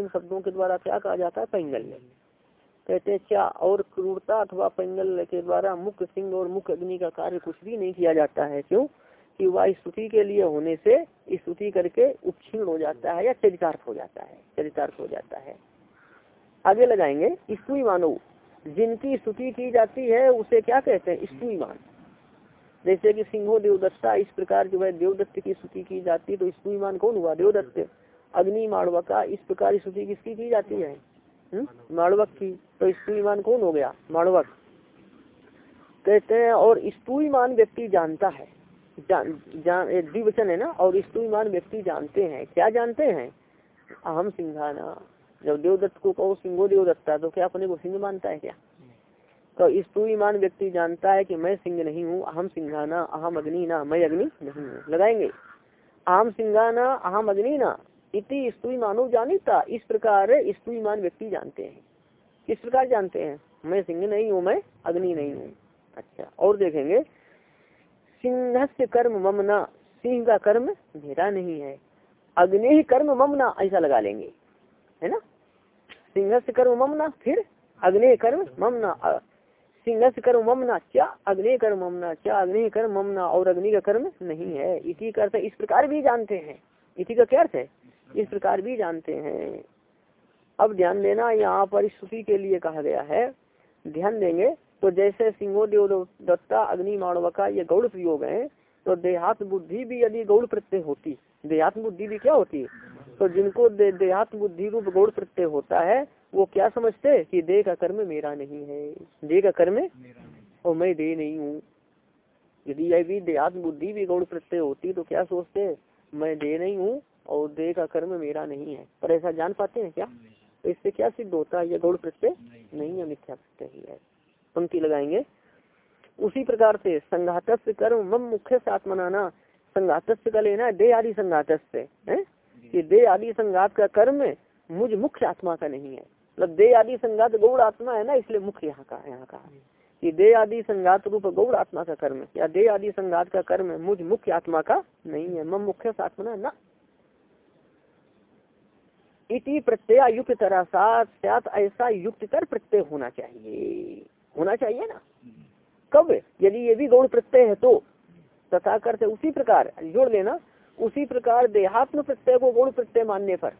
इन शब्दों के द्वारा क्या कहा जाता है? पैंगल्य। कहते हैं, क्या और क्रूरता अथवा पैंगल्य के द्वारा मुख्य सिंह और मुख्य अग्नि का कार्य कुछ भी नहीं किया जाता है? क्यों? कि वह स्तुति के लिए होने से स्तुति करके उपक्षीण हो जाता है या चरितार्थ हो जाता है। चरितार्थ हो जाता है। आगे लगाएँगे। स्तुई मानव जिनकी स्तुति की जाती है, उसे क्या कहते हैं? स्तुई मान जैसे कि सिंहो देवदत्ता, इस प्रकार जो है देवदत्त की स्तुति की जाती है तो स्तुई मान कौन हुआ? देवदत्त। अग्नि माड़वका, इस प्रकार स्तुति किसकी की जाती है? हम्म? माड़वक की। तो स्तुईमान कौन हो गया? माड़वक। कहते हैं, और स्तुईमान व्यक्ति जानता है। जान जान है ना? और स्तुईमान व्यक्ति जानते हैं। क्या जानते हैं? अहम सिंघाना जब देवदत्त को कहो, सिंहो देवदत्ता तो क्या अपने को सिंह मानता है क्या? तो स्तुईमान व्यक्ति जानता है कि मैं सिंह नहीं हूँ, अहम सिंघाना अहम अग्नि ना, मैं अग्नि नहीं हूँ। लगाएँगे। अहम सिंघाना अहम अग्नि ना। इति स्तुई मानव जानिता। इस प्रकार स्तुईमान व्यक्ति जानते हैं। किस प्रकार जानते हैं? मैं सिंह नहीं हूँ, मैं अग्नि नहीं हूँ। अच्छा और देखेंगे। सिंह से कर्म ममना सिंह का कर्म मेरा नहीं है। अग्नि कर्म ममना ऐसा लगा लेंगे। है ना? सिंह से कर्म ममना, फिर अग्नि कर्म ममना। सिंह से कर्म ममना, क्या अग्नि कर्म ममना, क्या अग्नि कर्म ममना और अग्नि का कर्म नहीं है? इसी का अर्थ इस प्रकार भी जानते हैं। इसी का क्या अर्थ है? इस प्रकार भी जानते हैं। अब ध्यान देना, यहाँ पर स्तुति के लिए कहा गया है। ध्यान देंगे तो जैसे सिंहो देव दत्ता, अग्नि माणवका ये गौड़ प्रयोग है तो देहात बुद्धि भी यदि गौड़ प्रत्यय होती देहात बुद्धि भी क्या होती? तो जिनको दे, देहात बुद्धि रूप गौड़ प्रत्यय होता है वो क्या समझते कि देह का कर्म मेरा नहीं है। देह का कर्म और मैं दे नहीं हूँ। यदि यह भी देहात बुद्धि भी गौड़ प्रत्यय होती तो क्या सोचते मैं दे नहीं हूँ और देह का कर्म मेरा नहीं है। पर ऐसा जान पाते हैं क्या? तो इससे क्या सिद्ध होता है? यह गौड़ प्रत्यय नहीं है मिथ्या प्रत्यय ही है। पंक्ति लगाएँगे। उसी प्रकार से संघात कर्म मम मुख्य साथ मनाना संघात का लेना दे आदि संघात से कि दे आदि संघात का कर्म मुझ मुख्य आत्मा का नहीं है। मतलब दे आदि संघात गौड़ आत्मा है ना, इसलिए मुख्य यहाँ का यहाँ का। कि दे आदि संघात रूप गौड़ आत्मा का कर्म या दे आदि संघात का कर्म मुझ मुख्य आत्मा का नहीं है। मम मुख्य आत्मा ना। इति प्रत्यय युक्त तरह साथ ऐसा युक्त कर प्रत्यय होना चाहिए। होना चाहिए ना। कब? यदि ये भी गौड़ प्रत्यय है तो। तथा करते उसी प्रकार, जोड़ लेना। उसी प्रकार देहात्म प्रत्यय को गौड़ प्रत्यय मानने पर।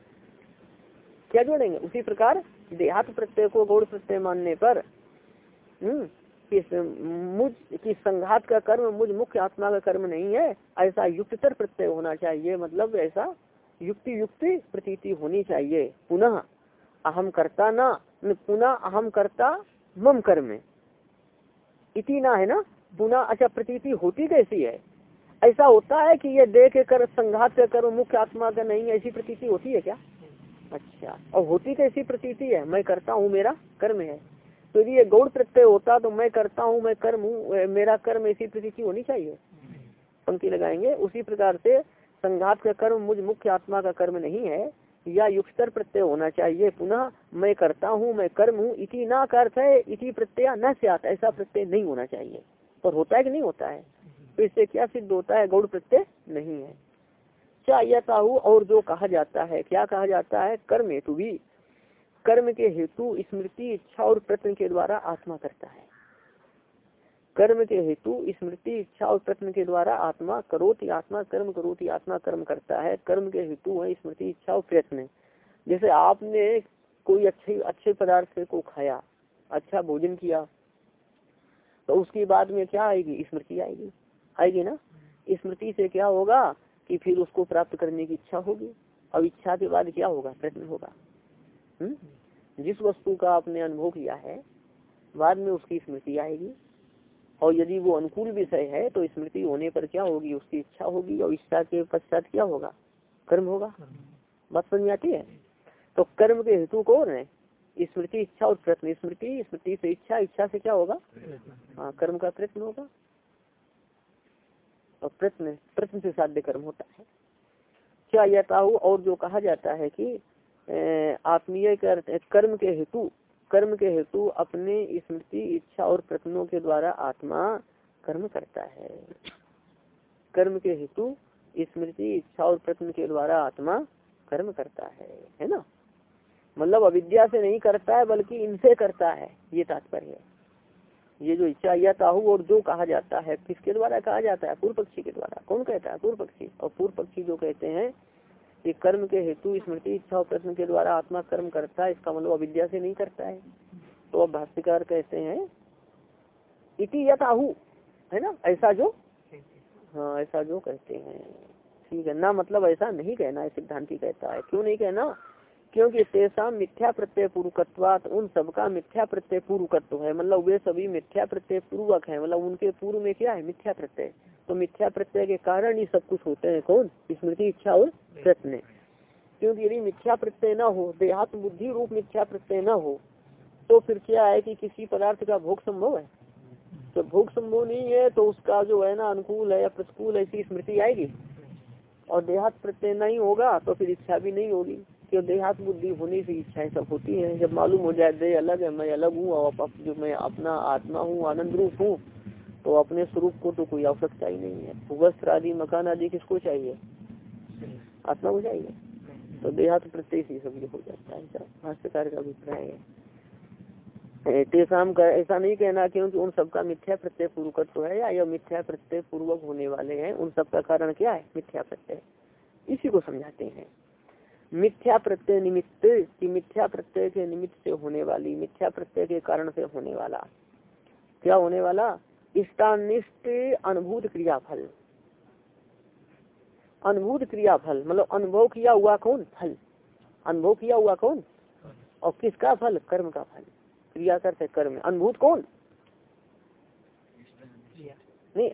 क्या जोड़ेंगे? उसी प्रकार देहात्म प्रत्यय को गौड़ प्रत्यय मानने पर हम्म किस मुझ, की संघात का कर्म मुझ मुख्य आत्मा का कर्म नहीं है, ऐसा युक्तर प्रत्यय होना चाहिए मतलब ऐसा युक्ति युक्ति प्रतीति होनी चाहिए। पुनः अहम करता ना पुनः अहम करता मम कर्म। इति ना है ना? पुनः अच्छा प्रतीति होती कैसी है? ऐसा होता है कि ये के कर, संघात के कर्म मुख्य आत्मा का नहीं ऐसी प्रतीति होती है क्या? अच्छा और होती कैसी प्रतीति है, मैं करता हूँ, मेरा कर्म है। तो यदि ये गौड़ प्रत्यय होता तो मैं करता हूँ, मैं कर्म हूँ मेरा कर्म ऐसी प्रतीति होनी चाहिए? पंक्ति लगाएँगे, उसी प्रकार से संघात का कर्म मुझ मुख्य आत्मा का कर्म नहीं है, या युक्तर प्रत्यय होना चाहिए, पुनः मैं करता हूँ, मैं कर्म हूँ, इति ना अर्थ है, इति प्रत्यय न से ऐसा प्रत्यय नहीं होना चाहिए। पर होता है कि नहीं होता है? तो इससे क्या सिद्ध होता है? गौड़ प्रत्यय नहीं है। क्या और जो कहा जाता है, क्या कहा जाता है? कर्म हेतु भी। कर्म के हेतु स्मृति, इच्छा और प्रश्न के द्वारा आत्मा करता है। कर्म के हेतु स्मृति, इच्छा और प्रत्न के द्वारा आत्मा करोति आत्मा, कर्म करोति आत्मा कर्म करता है। कर्म के हेतु है स्मृति, इच्छा और प्रयत्न। जैसे आपने कोई अच्छे अच्छे पदार्थ को खाया अच्छा भोजन किया तो उसके बाद में क्या आएगी? स्मृति आएगी। आएगी ना? स्मृति से क्या होगा कि फिर उसको प्राप्त करने की इच्छा होगी? और इच्छा के बाद क्या होगा? प्रयत्न होगा। हुँ? जिस वस्तु का आपने अनुभव किया है बाद में उसकी स्मृति आएगी। और यदि वो अनुकूल विषय है तो स्मृति होने पर क्या होगी? उसकी इच्छा होगी। और इच्छा के पश्चात क्या होगा? कर्म होगा। बात समझ में आती है? तो कर्म के हेतु कौन है? स्मृति इच्छा और प्रश्न। स्मृति स्मृति से इच्छा इच्छा से क्या होगा? हाँ कर्म का प्रश्न होगा। और प्रश्न प्रश्न से साध्य कर्म होता है। क्या यथा और जो कहा जाता है कि आत्मीय कर्म के हेतु, कर्म के हेतु अपने स्मृति, इच्छा और प्रश्नों के द्वारा आत्मा कर्म करता है। कर्म के हेतु स्मृति, इच्छा और प्रश्न के द्वारा आत्मा कर्म करता है है ना? मतलब अविद्या से नहीं करता है, बल्कि इनसे करता है, ये तात्पर्य ये जो इच्छा या ताहु और जो कहा जाता है, किसके द्वारा कहा जाता है? पूर्व पक्षी के द्वारा। कौन कहता है? पूर्व पक्षी और पूर्व पक्षी जो कहते हैं कि कर्म के हेतु, स्मृति, इच्छा और प्रश्न के द्वारा आत्मा कर्म करता है, इसका मतलब अविद्या से नहीं करता है। तो अब भाष्यकार कहते हैं, इति यताहु, है ना? ऐसा जो? हाँ ऐसा जो कहते हैं। ठीक है, ना मतलब ऐसा नहीं कहना है सिद्धांति कहता है। क्यों नहीं कहना? क्योंकि तेसा मिथ्या प्रत्यय पूर्वकत्वात, उन सबका मिथ्या प्रत्यय पूर्वकत्व है। मतलब वे सभी मिथ्या प्रत्यय पूर्वक है। मतलब उनके पूर्व में क्या है? मिथ्या प्रत्यय। तो मिथ्या प्रत्यय के कारण ही सब कुछ होते हैं। कौन? स्मृति, इच्छा और प्रश्न क्योंकि यदि मिथ्या प्रत्यय न हो, देहात्म बुद्धि रूप मिथ्या प्रत्यय न हो तो फिर क्या है कि किसी पदार्थ का भोग संभव है? तो भोग संभव नहीं है तो उसका जो है ना अनुकूल है या प्रतिकूल ऐसी स्मृति आएगी। और देहात प्रत्यय नहीं होगा तो फिर इच्छा भी नहीं होगी। क्यों देहात बुद्धि होने से, इच्छाएँ सब होती हैं। जब मालूम हो जाए, दे अलग है, मैं अलग हूँ जो मैं अपना आत्मा हूँ, आनंद रूप हूँ तो अपने स्वरूप को तो कोई आवश्यकता ही नहीं है। वस्त्र आदि, मकान आदि किसको चाहिए? आत्मा को चाहिए। तो देहात प्रत्यय से सब हो जाता है। भाष्यकार का अभिप्राय है। तेसाम का, ऐसा नहीं कहना क्योंकि उन सबका मिथ्या प्रत्यय पूर्वकत्व है, या यह मिथ्या प्रत्यय पूर्वक होने वाले हैं, उन सबका कारण क्या है? मिथ्या प्रत्यय। इसी को समझाते हैं। मिथ्या प्रत्यय निमित्त की मिथ्या प्रत्यय के निमित्त से होने वाली मिथ्या प्रत्यय के कारण से होने वाला। क्या होने वाला? इष्टानिष्ट अनुभूत क्रियाफल। अनुभूत क्रियाफल मतलब अनुभव किया हुआ कौन? फल। अनुभव किया हुआ कौन? और किसका फल? कर्म का फल। क्रिया करते कर्म। अनुभूत कौन? नहीं।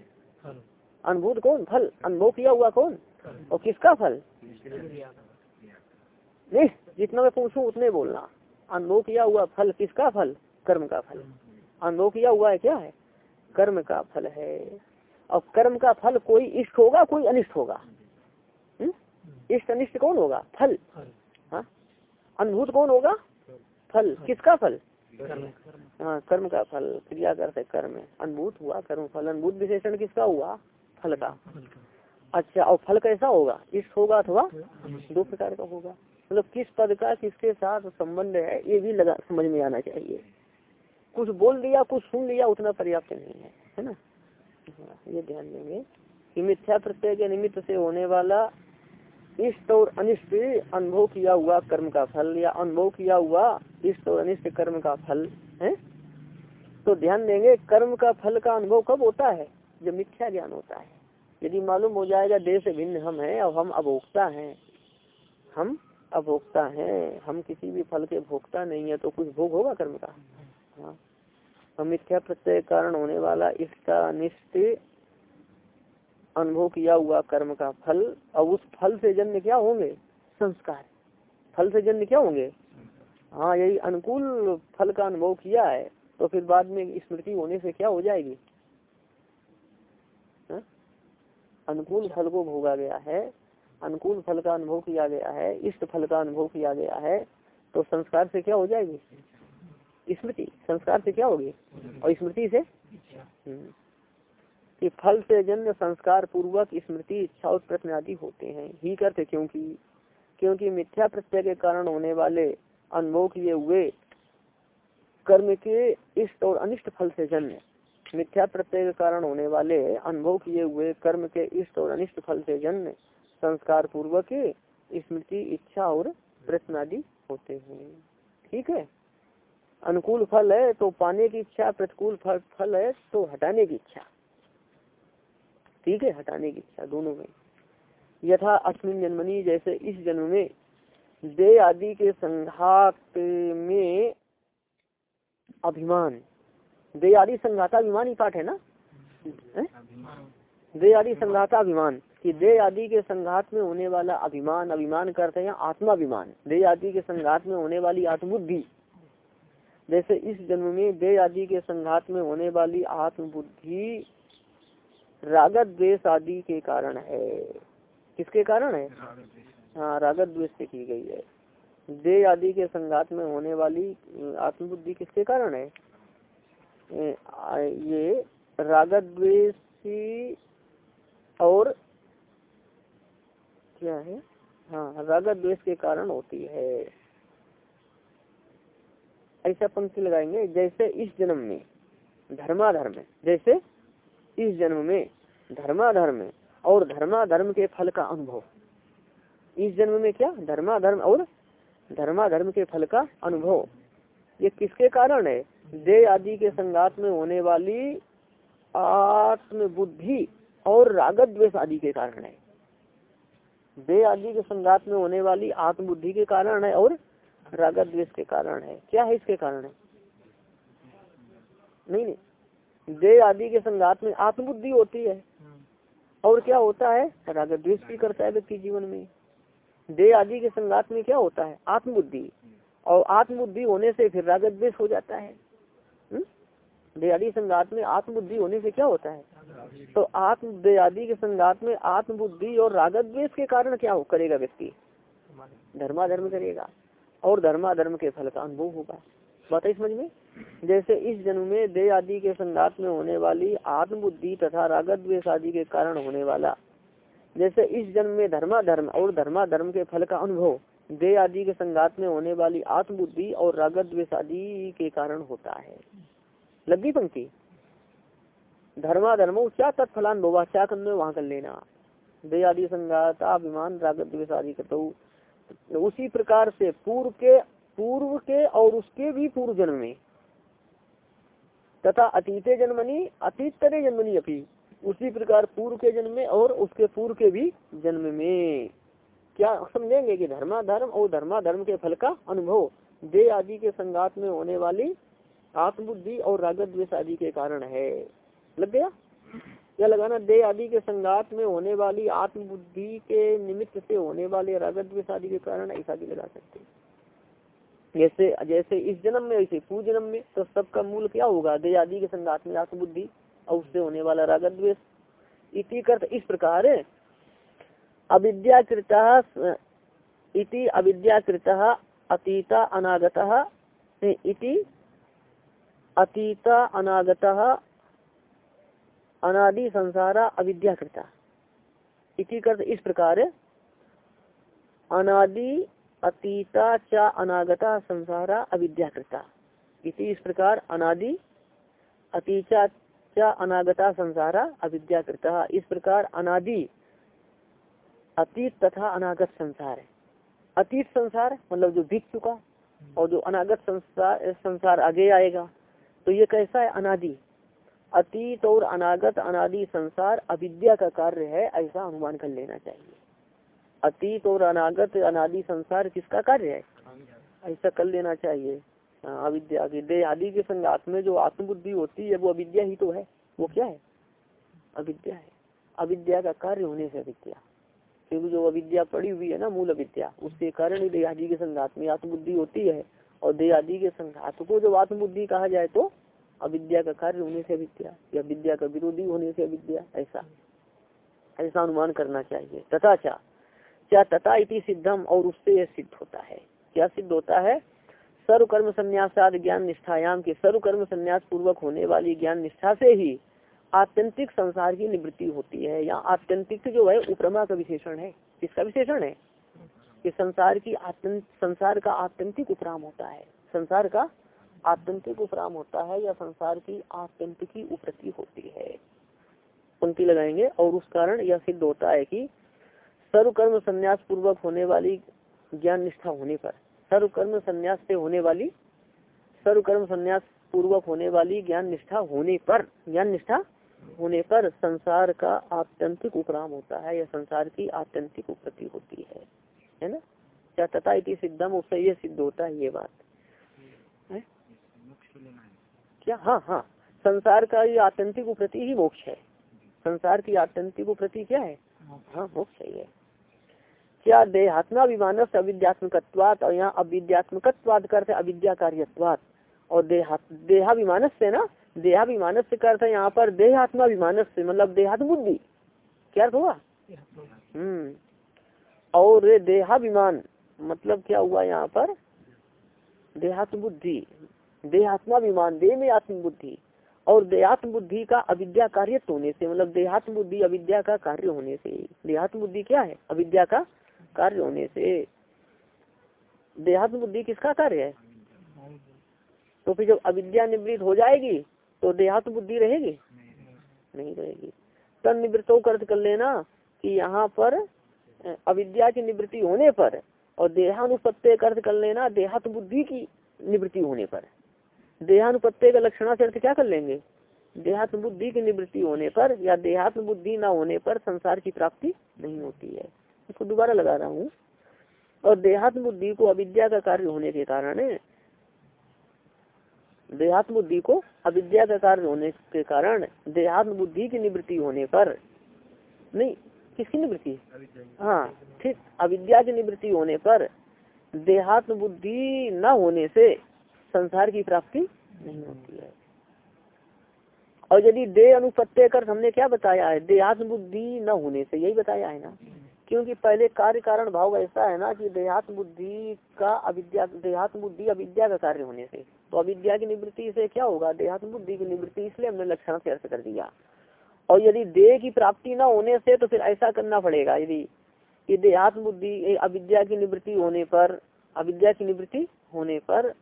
अनुभूत कौन? फल। अनुभव किया हुआ कौन? और किसका फल? नहीं जितना मैं पूछूँ उतने बोलना। अनुभव किया हुआ फल किसका फल? कर्म का फल। अनुभव किया हुआ है क्या है? कर्म का फल है। और कर्म का फल कोई इष्ट होगा कोई अनिष्ट होगा? हम्म? इष्ट अनिष्ट कौन होगा? फल। हाँ? अनुभूत कौन होगा? फल। किसका फल? हाँ कर्म का फल। क्रिया करते कर्म। अनुभूत हुआ कर्म फल। अनुभूत विशेषण किसका हुआ? फल का। अच्छा और फल कैसा होगा? इष्ट होगा अथवा दो प्रकार का होगा। मतलब किस पद का किसके साथ संबंध है ये भी लगा समझ में आना चाहिए। कुछ बोल दिया कुछ सुन लिया उतना पर्याप्त नहीं है है ना? हाँ, ये ध्यान देंगे। कि मिथ्या प्रत्यय के निमित्त से होने वाला इष्ट और अनिष्ट अनुभव किया हुआ कर्म का फल या अनुभव किया हुआ इष्ट और अनिष्ट कर्म का फल है? तो ध्यान देंगे कर्म का फल का अनुभव कब होता है? जब मिथ्या ज्ञान होता है। यदि मालूम हो जाएगा से भिन्न हम है और हम अभोक्ता हैं। हम अभोक्ता है। हम किसी भी फल के भोक्ता नहीं है तो कुछ भोग होगा कर्म का? हाँ। हम मिथ्या प्रत्यय कारण होने वाला इसका निष्ठ अनुभव किया हुआ कर्म का फल और उस फल से जन्म क्या होंगे? संस्कार। फल से जन्म क्या होंगे? हाँ यही अनुकूल फल का अनुभव किया है तो फिर बाद में स्मृति होने से क्या हो जाएगी? अनुकूल फल को भोगा गया है अनुकूल फल का अनुभव किया गया है, इष्ट फल का अनुभव किया गया है तो संस्कार से क्या हो जाएगी? स्मृति। संस्कार से क्या होगी? और स्मृति से? हम्म। कि फल से जन्म संस्कार पूर्वक स्मृति, इच्छा और प्रश्न आदि होते हैं। ही करते क्योंकि क्योंकि मिथ्या प्रत्यय के कारण होने वाले अनुभव किए हुए कर्म के इष्ट और अनिष्ट फल से जन्म मिथ्या प्रत्यय के कारण होने वाले अनुभव किए हुए कर्म के इष्ट और अनिष्ट फल से जन्म संस्कार पूर्वक स्मृति इच्छा और प्रश्न आदि होते हैं। ठीक है? अनुकूल फल है तो पाने की इच्छा प्रतिकूल फल फल है तो हटाने की इच्छा। ठीक है? हटाने की इच्छा दोनों में। यथा अश्विन जन्मनी जैसे इस जन्म में दे आदि के संघात में अभिमान। दे आदि संघाता अभिमान ही पाठ है? ना दे आदि संघाता अभिमान कि दे आदि के संघात में होने वाला अभिमान अभिमान करते हैं, आत्माभिमान। दे आदि के संघात में होने वाली आत्मबुद्धि। जैसे इस जन्म में दे आदि के संघात में होने वाली आत्मबुद्धि रागत द्वेष आदि के कारण है। किसके कारण है? हाँ रागत द्वेष से की गई है। दे आदि के संघात में होने वाली आत्मबुद्धि किसके कारण है? ये रागत द्वेषी और क्या है? हाँ रागत द्वेष के कारण होती है। ऐसा पंक्ति लगाएँगे, जैसे इस जन्म में, धर्माधर्म जैसे इस जन्म में, धर्माधर्म और धर्माधर्म के फल का अनुभव। इस जन्म में क्या? धर्माधर्म और धर्माधर्म के फल का अनुभव। ये किसके कारण है? दे आदि के संगात में होने वाली आत्म बुद्धि और रागत द्वेष आदि के कारण है। दे आदि के संगात में होने वाली आत्मबुद्धि के कारण है और रागत द्वेष के कारण है। क्या है इसके कारण है? नहीं नहीं। दे आदि के संगात में आत्मबुद्धि होती है। और क्या होता है? राग द्वेष भी करता है व्यक्ति जीवन में। दे आदि के संगात में क्या होता है? आत्मबुद्धि। और आत्मबुद्धि होने से फिर राग द्वेष हो जाता है। दे आदि संगात में आत्मबुद्धि होने से क्या होता है? तो आत्म दे आदि के संगात में आत्मबुद्धि और रागत द्वेष के कारण क्या हो, करेगा व्यक्ति? धर्माधर्म करेगा। और धर्माधर्म के फल का अनुभव होगा। बात है समझ में? जैसे इस जन्म में दे आदि के संगात में होने वाली आत्मबुद्धि तथा रागत द्वेष आदि के कारण होने वाला। जैसे इस जन्म में धर्माधर्म और धर्माधर्म के फल का अनुभव दे आदि के संगात में होने वाली आत्मबुद्धि और रागत द्वेष आदि के कारण होता है। लगी पंक्ति। धर्माधर्म क्या तत्फलान बोवा क्या करने वहाँ कर लेना। दे आदि संगात, अभिमान, रागत द्वेष आदि करते। उसी प्रकार से पूर्व के पूर्व के और उसके भी पूर्व जन्म में। तथा अतीते जन्मनी, अतीतरे जन्मनी अपनी उसी प्रकार पूर्व के जन्म में और उसके पूर्व के भी जन्म में। क्या समझेंगे कि धर्माधर्म और धर्माधर्म के फल का अनुभव, दे आदि के संगात में होने वाली आत्मबुद्धि और रागत द्वेष आदि के कारण है। लग गया? क्या लगाना, दे आदि के संगात में होने वाली आत्मबुद्धि के निमित्त से होने वाले रागत द्वेष आदि के कारण ऐसा भी लगा सकते हैं। जैसे जैसे इस जन्म में ऐसे पूर्व जन्म में तो सबका मूल क्या होगा? दे आदि के संगात में आत्मबुद्धि और उससे होने वाला रागत द्वेष इति कर्त, इस प्रकार अविद्याकृत, इति अविद्याकृत अतीता अनागत, इति अतीता अनागत, अनादि संसारा अविद्याकृता इति कर्त इस प्रकार, अनादि, अतीता चा अनागता, संसारा अविद्याकृता इसी इस प्रकार, अनादि, अतीचा चा अनागता, संसारा अविद्याकृता इस प्रकार, अनादि, अतीत तथा अनागत संसार अतीत संसार मतलब जो बीत चुका, और जो अनागत संसार संसार आगे आएगा तो ये कैसा है? अनादि। अतीत और अनागत, अनादि संसार, अविद्या का कार्य है, ऐसा अनुमान कर लेना चाहिए। अतीत और अनागत, अनादि संसार किसका कार्य है? ऐसा कर लेना चाहिए। अविद्या की देह आदि के संगात में जो आत्मबुद्धि होती है, वो अविद्या ही तो है। वो क्या है? अविद्या है। अविद्या का कार्य होने से अविद्या। क्योंकि जो अविद्या पड़ी हुई है ना, मूल अविद्या, उसके कारण ही देह आदि के संगात में आत्मबुद्धि होती है। और देह आदि के संघात को जब आत्मबुद्धि कहा जाए तो अविद्या का कार्य होने से अविद्या, या विद्या का विरोधी होने से अविद्या, ऐसा। ऐसा अनुमान करना चाहिए। तथा क्या क्या तथा इति सिद्धम और उससे यह सिद्ध होता है। क्या सिद्ध होता है? सर्व कर्म संन्यासाद ज्ञान निष्ठायाम के सर्व कर्म संन्यास पूर्वक होने वाली ज्ञान निष्ठा से ही आत्यंतिक संसार की निवृत्ति होती है। या आत्यंतिक जो है, उपरमा का विशेषण है। किसका विशेषण है? कि संसार की संसार का आत्यंतिक उपराम होता है। संसार का आत्यंतिक उपराम होता है या संसार की आत्यंतिकी उपरति होती है। पंक्ति लगाएँगे और उस कारण यह सिद्ध होता है कि सर्व कर्म संन्यास पूर्वक होने वाली ज्ञान निष्ठा होने पर सर्व कर्म संन्यास से होने वाली सर्व कर्म संन्यास पूर्वक होने वाली ज्ञान निष्ठा होने पर, ज्ञान निष्ठा होने पर संसार का आत्यंतिक उपराम होता है या संसार की आत्यंतिक उपति होती है। है ना? क्या तथा इति सिद्धम उससे ये सिद्ध होता है ये बात। है? क्या? हाँ हाँ। संसार का ये आत्यंतिक उपति ही मोक्ष है। संसार की आत्यंतिक उपति क्या है? हाँ मोक्ष है क्या देहात्माभिमान से अविद्यात्मकत्वात और यहाँ अविद्यात्मकत्वाद करते अविद्या कार्यत्वात और देहा देहाभिमान से ना? देहाभिमान से करते यहाँ पर देहात्मा देहात्माभिमान से मतलब देहात्म बुद्धि। क्या अर्थ हुआ? हम्म। और देहाभिमान। मतलब क्या हुआ यहाँ पर? देहात्म बुद्धि देहात्माभिमान देह में आत्म बुद्धि और देहात्म बुद्धि का अविद्या कार्य होने से मतलब देहात्म बुद्धि अविद्या का कार्य होने से देहात्म बुद्धि क्या है? अविद्या का कार्य होने से। देहात्म बुद्धि किसका कार्य है? तो फिर जब अविद्या निवृत्त हो जाएगी तो देहात्म बुद्धि रहेगी? नहीं। रहेगी। तन निवृत्तों का अर्थ कर लेना कि यहाँ पर अविद्या की निवृत्ति होने पर और देहानुपत्य का अर्थ कर लेना देहात बुद्धि की निवृत्ति होने पर। देहानुपत्य का लक्षणा से अर्थ क्या कर लेंगे? देहात्म बुद्धि की निवृत्ति होने पर या देहात्म बुद्धि न होने पर संसार की प्राप्ति नहीं होती है। इसको दोबारा लगा रहा हूँ। और देहात्म बुद्धि को अविद्या का कार्य होने के कारण, देहात्म बुद्धि को अविद्या का कार्य होने के कारण, देहात्म बुद्धि की निवृत्ति होने पर, नहीं किसकी निवृत्ति? हाँ ठीक। अविद्या की निवृत्ति होने पर देहात्म बुद्धि न होने से संसार की प्राप्ति नहीं होती है। और यदि देह अनुपत्य कर हमने क्या बताया है? देहात्म बुद्धि न होने से, यही बताया है ना? क्योंकि पहले कार्य कारण भाव ऐसा है ना कि देहात्म बुद्धि का अविद्या देहात्म बुद्धि अविद्या का कार्य होने से। तो अविद्या की निवृत्ति से क्या होगा? देहात्म बुद्धि की निवृत्ति, इसलिए हमने लक्षण से अर्थ कर दिया। और यदि देह की प्राप्ति न होने से तो फिर ऐसा करना पड़ेगा, यदि कि देहात्म बुद्धि अविद्या की निवृत्ति होने पर, अविद्या की निवृत्ति होने पर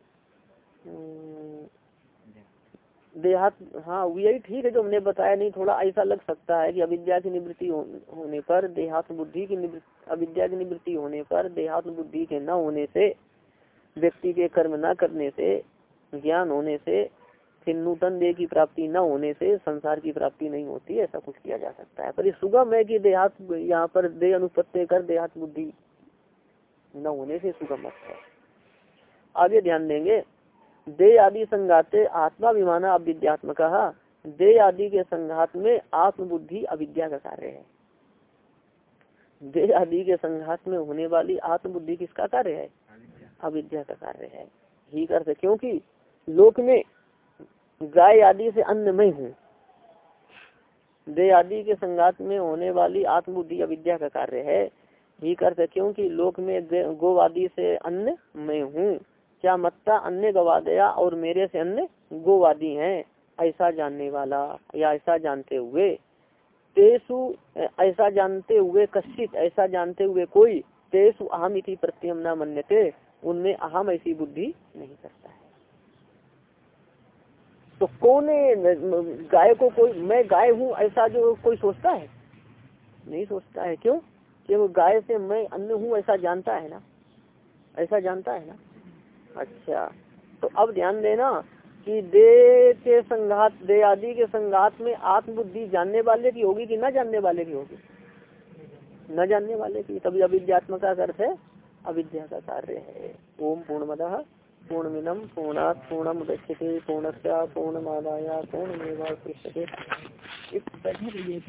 देहात हाँ यही ठीक है जो हमने बताया, नहीं, थोड़ा ऐसा लग सकता है कि अविद्या की निवृत्ति होने पर देहात्म बुद्धि की निवृत्ति, अविद्या की निवृत्ति होने पर देहात्म बुद्धि के न होने से, व्यक्ति के कर्म न करने से, ज्ञान होने से फिर नूतन देह की प्राप्ति न होने से संसार की प्राप्ति नहीं होती ऐसा कुछ किया जा सकता है। पर ये सुगम है कि देहात यहाँ पर देह अनुपत्य कर देहात बुद्धि न होने से सुगम है। आगे ध्यान देंगे। दे आदि संघाते आत्मा विमाना अविद्यात्मक। दे आदि के संघात में आत्मबुद्धि अविद्या का कार्य है। दे आदि के संघात में होने वाली आत्मबुद्धि किसका कार्य है? अविद्या। का कार्य है। ही करते क्योंकि लोक में गाय आदि से अन्न में हूँ। दे आदि के संगात में होने वाली आत्मबुद्धि अविद्या का कार्य है। ही करते क्योंकि लोक में गो आदि से अन्न में हूँ। क्या मत्ता अन्य गवा दया और मेरे से अन्य गोवादी हैं? ऐसा जानने वाला या ऐसा जानते हुए। तेसु, ऐसा जानते हुए कश्चित, ऐसा जानते हुए कोई। तेसु अहम इति प्रत्यम न मन्यते। उनमें अहम ऐसी बुद्धि नहीं करता है। तो कौन गाय को कोई, मैं गाय हूँ, ऐसा जो कोई सोचता है? नहीं सोचता है, क्यों? कि वो गाय से मैं अन्न हूँ, ऐसा जानता है ना? ऐसा जानता है ना? अच्छा तो अब ध्यान देना कि दे के संघात, दे आदि के संघात में आत्मबुद्धि जानने वाले की होगी कि न जानने वाले की होगी? न जानने वाले की तभी अविद्यात्मक अर्थ है, अविद्या का कार्य है। ओम पूर्णमद। पूर्णमिदम पूर्णा पूर्णम दक्षते पूर्णस्या पूर्णमादाया पूर्णमेवा दृश्य के लिए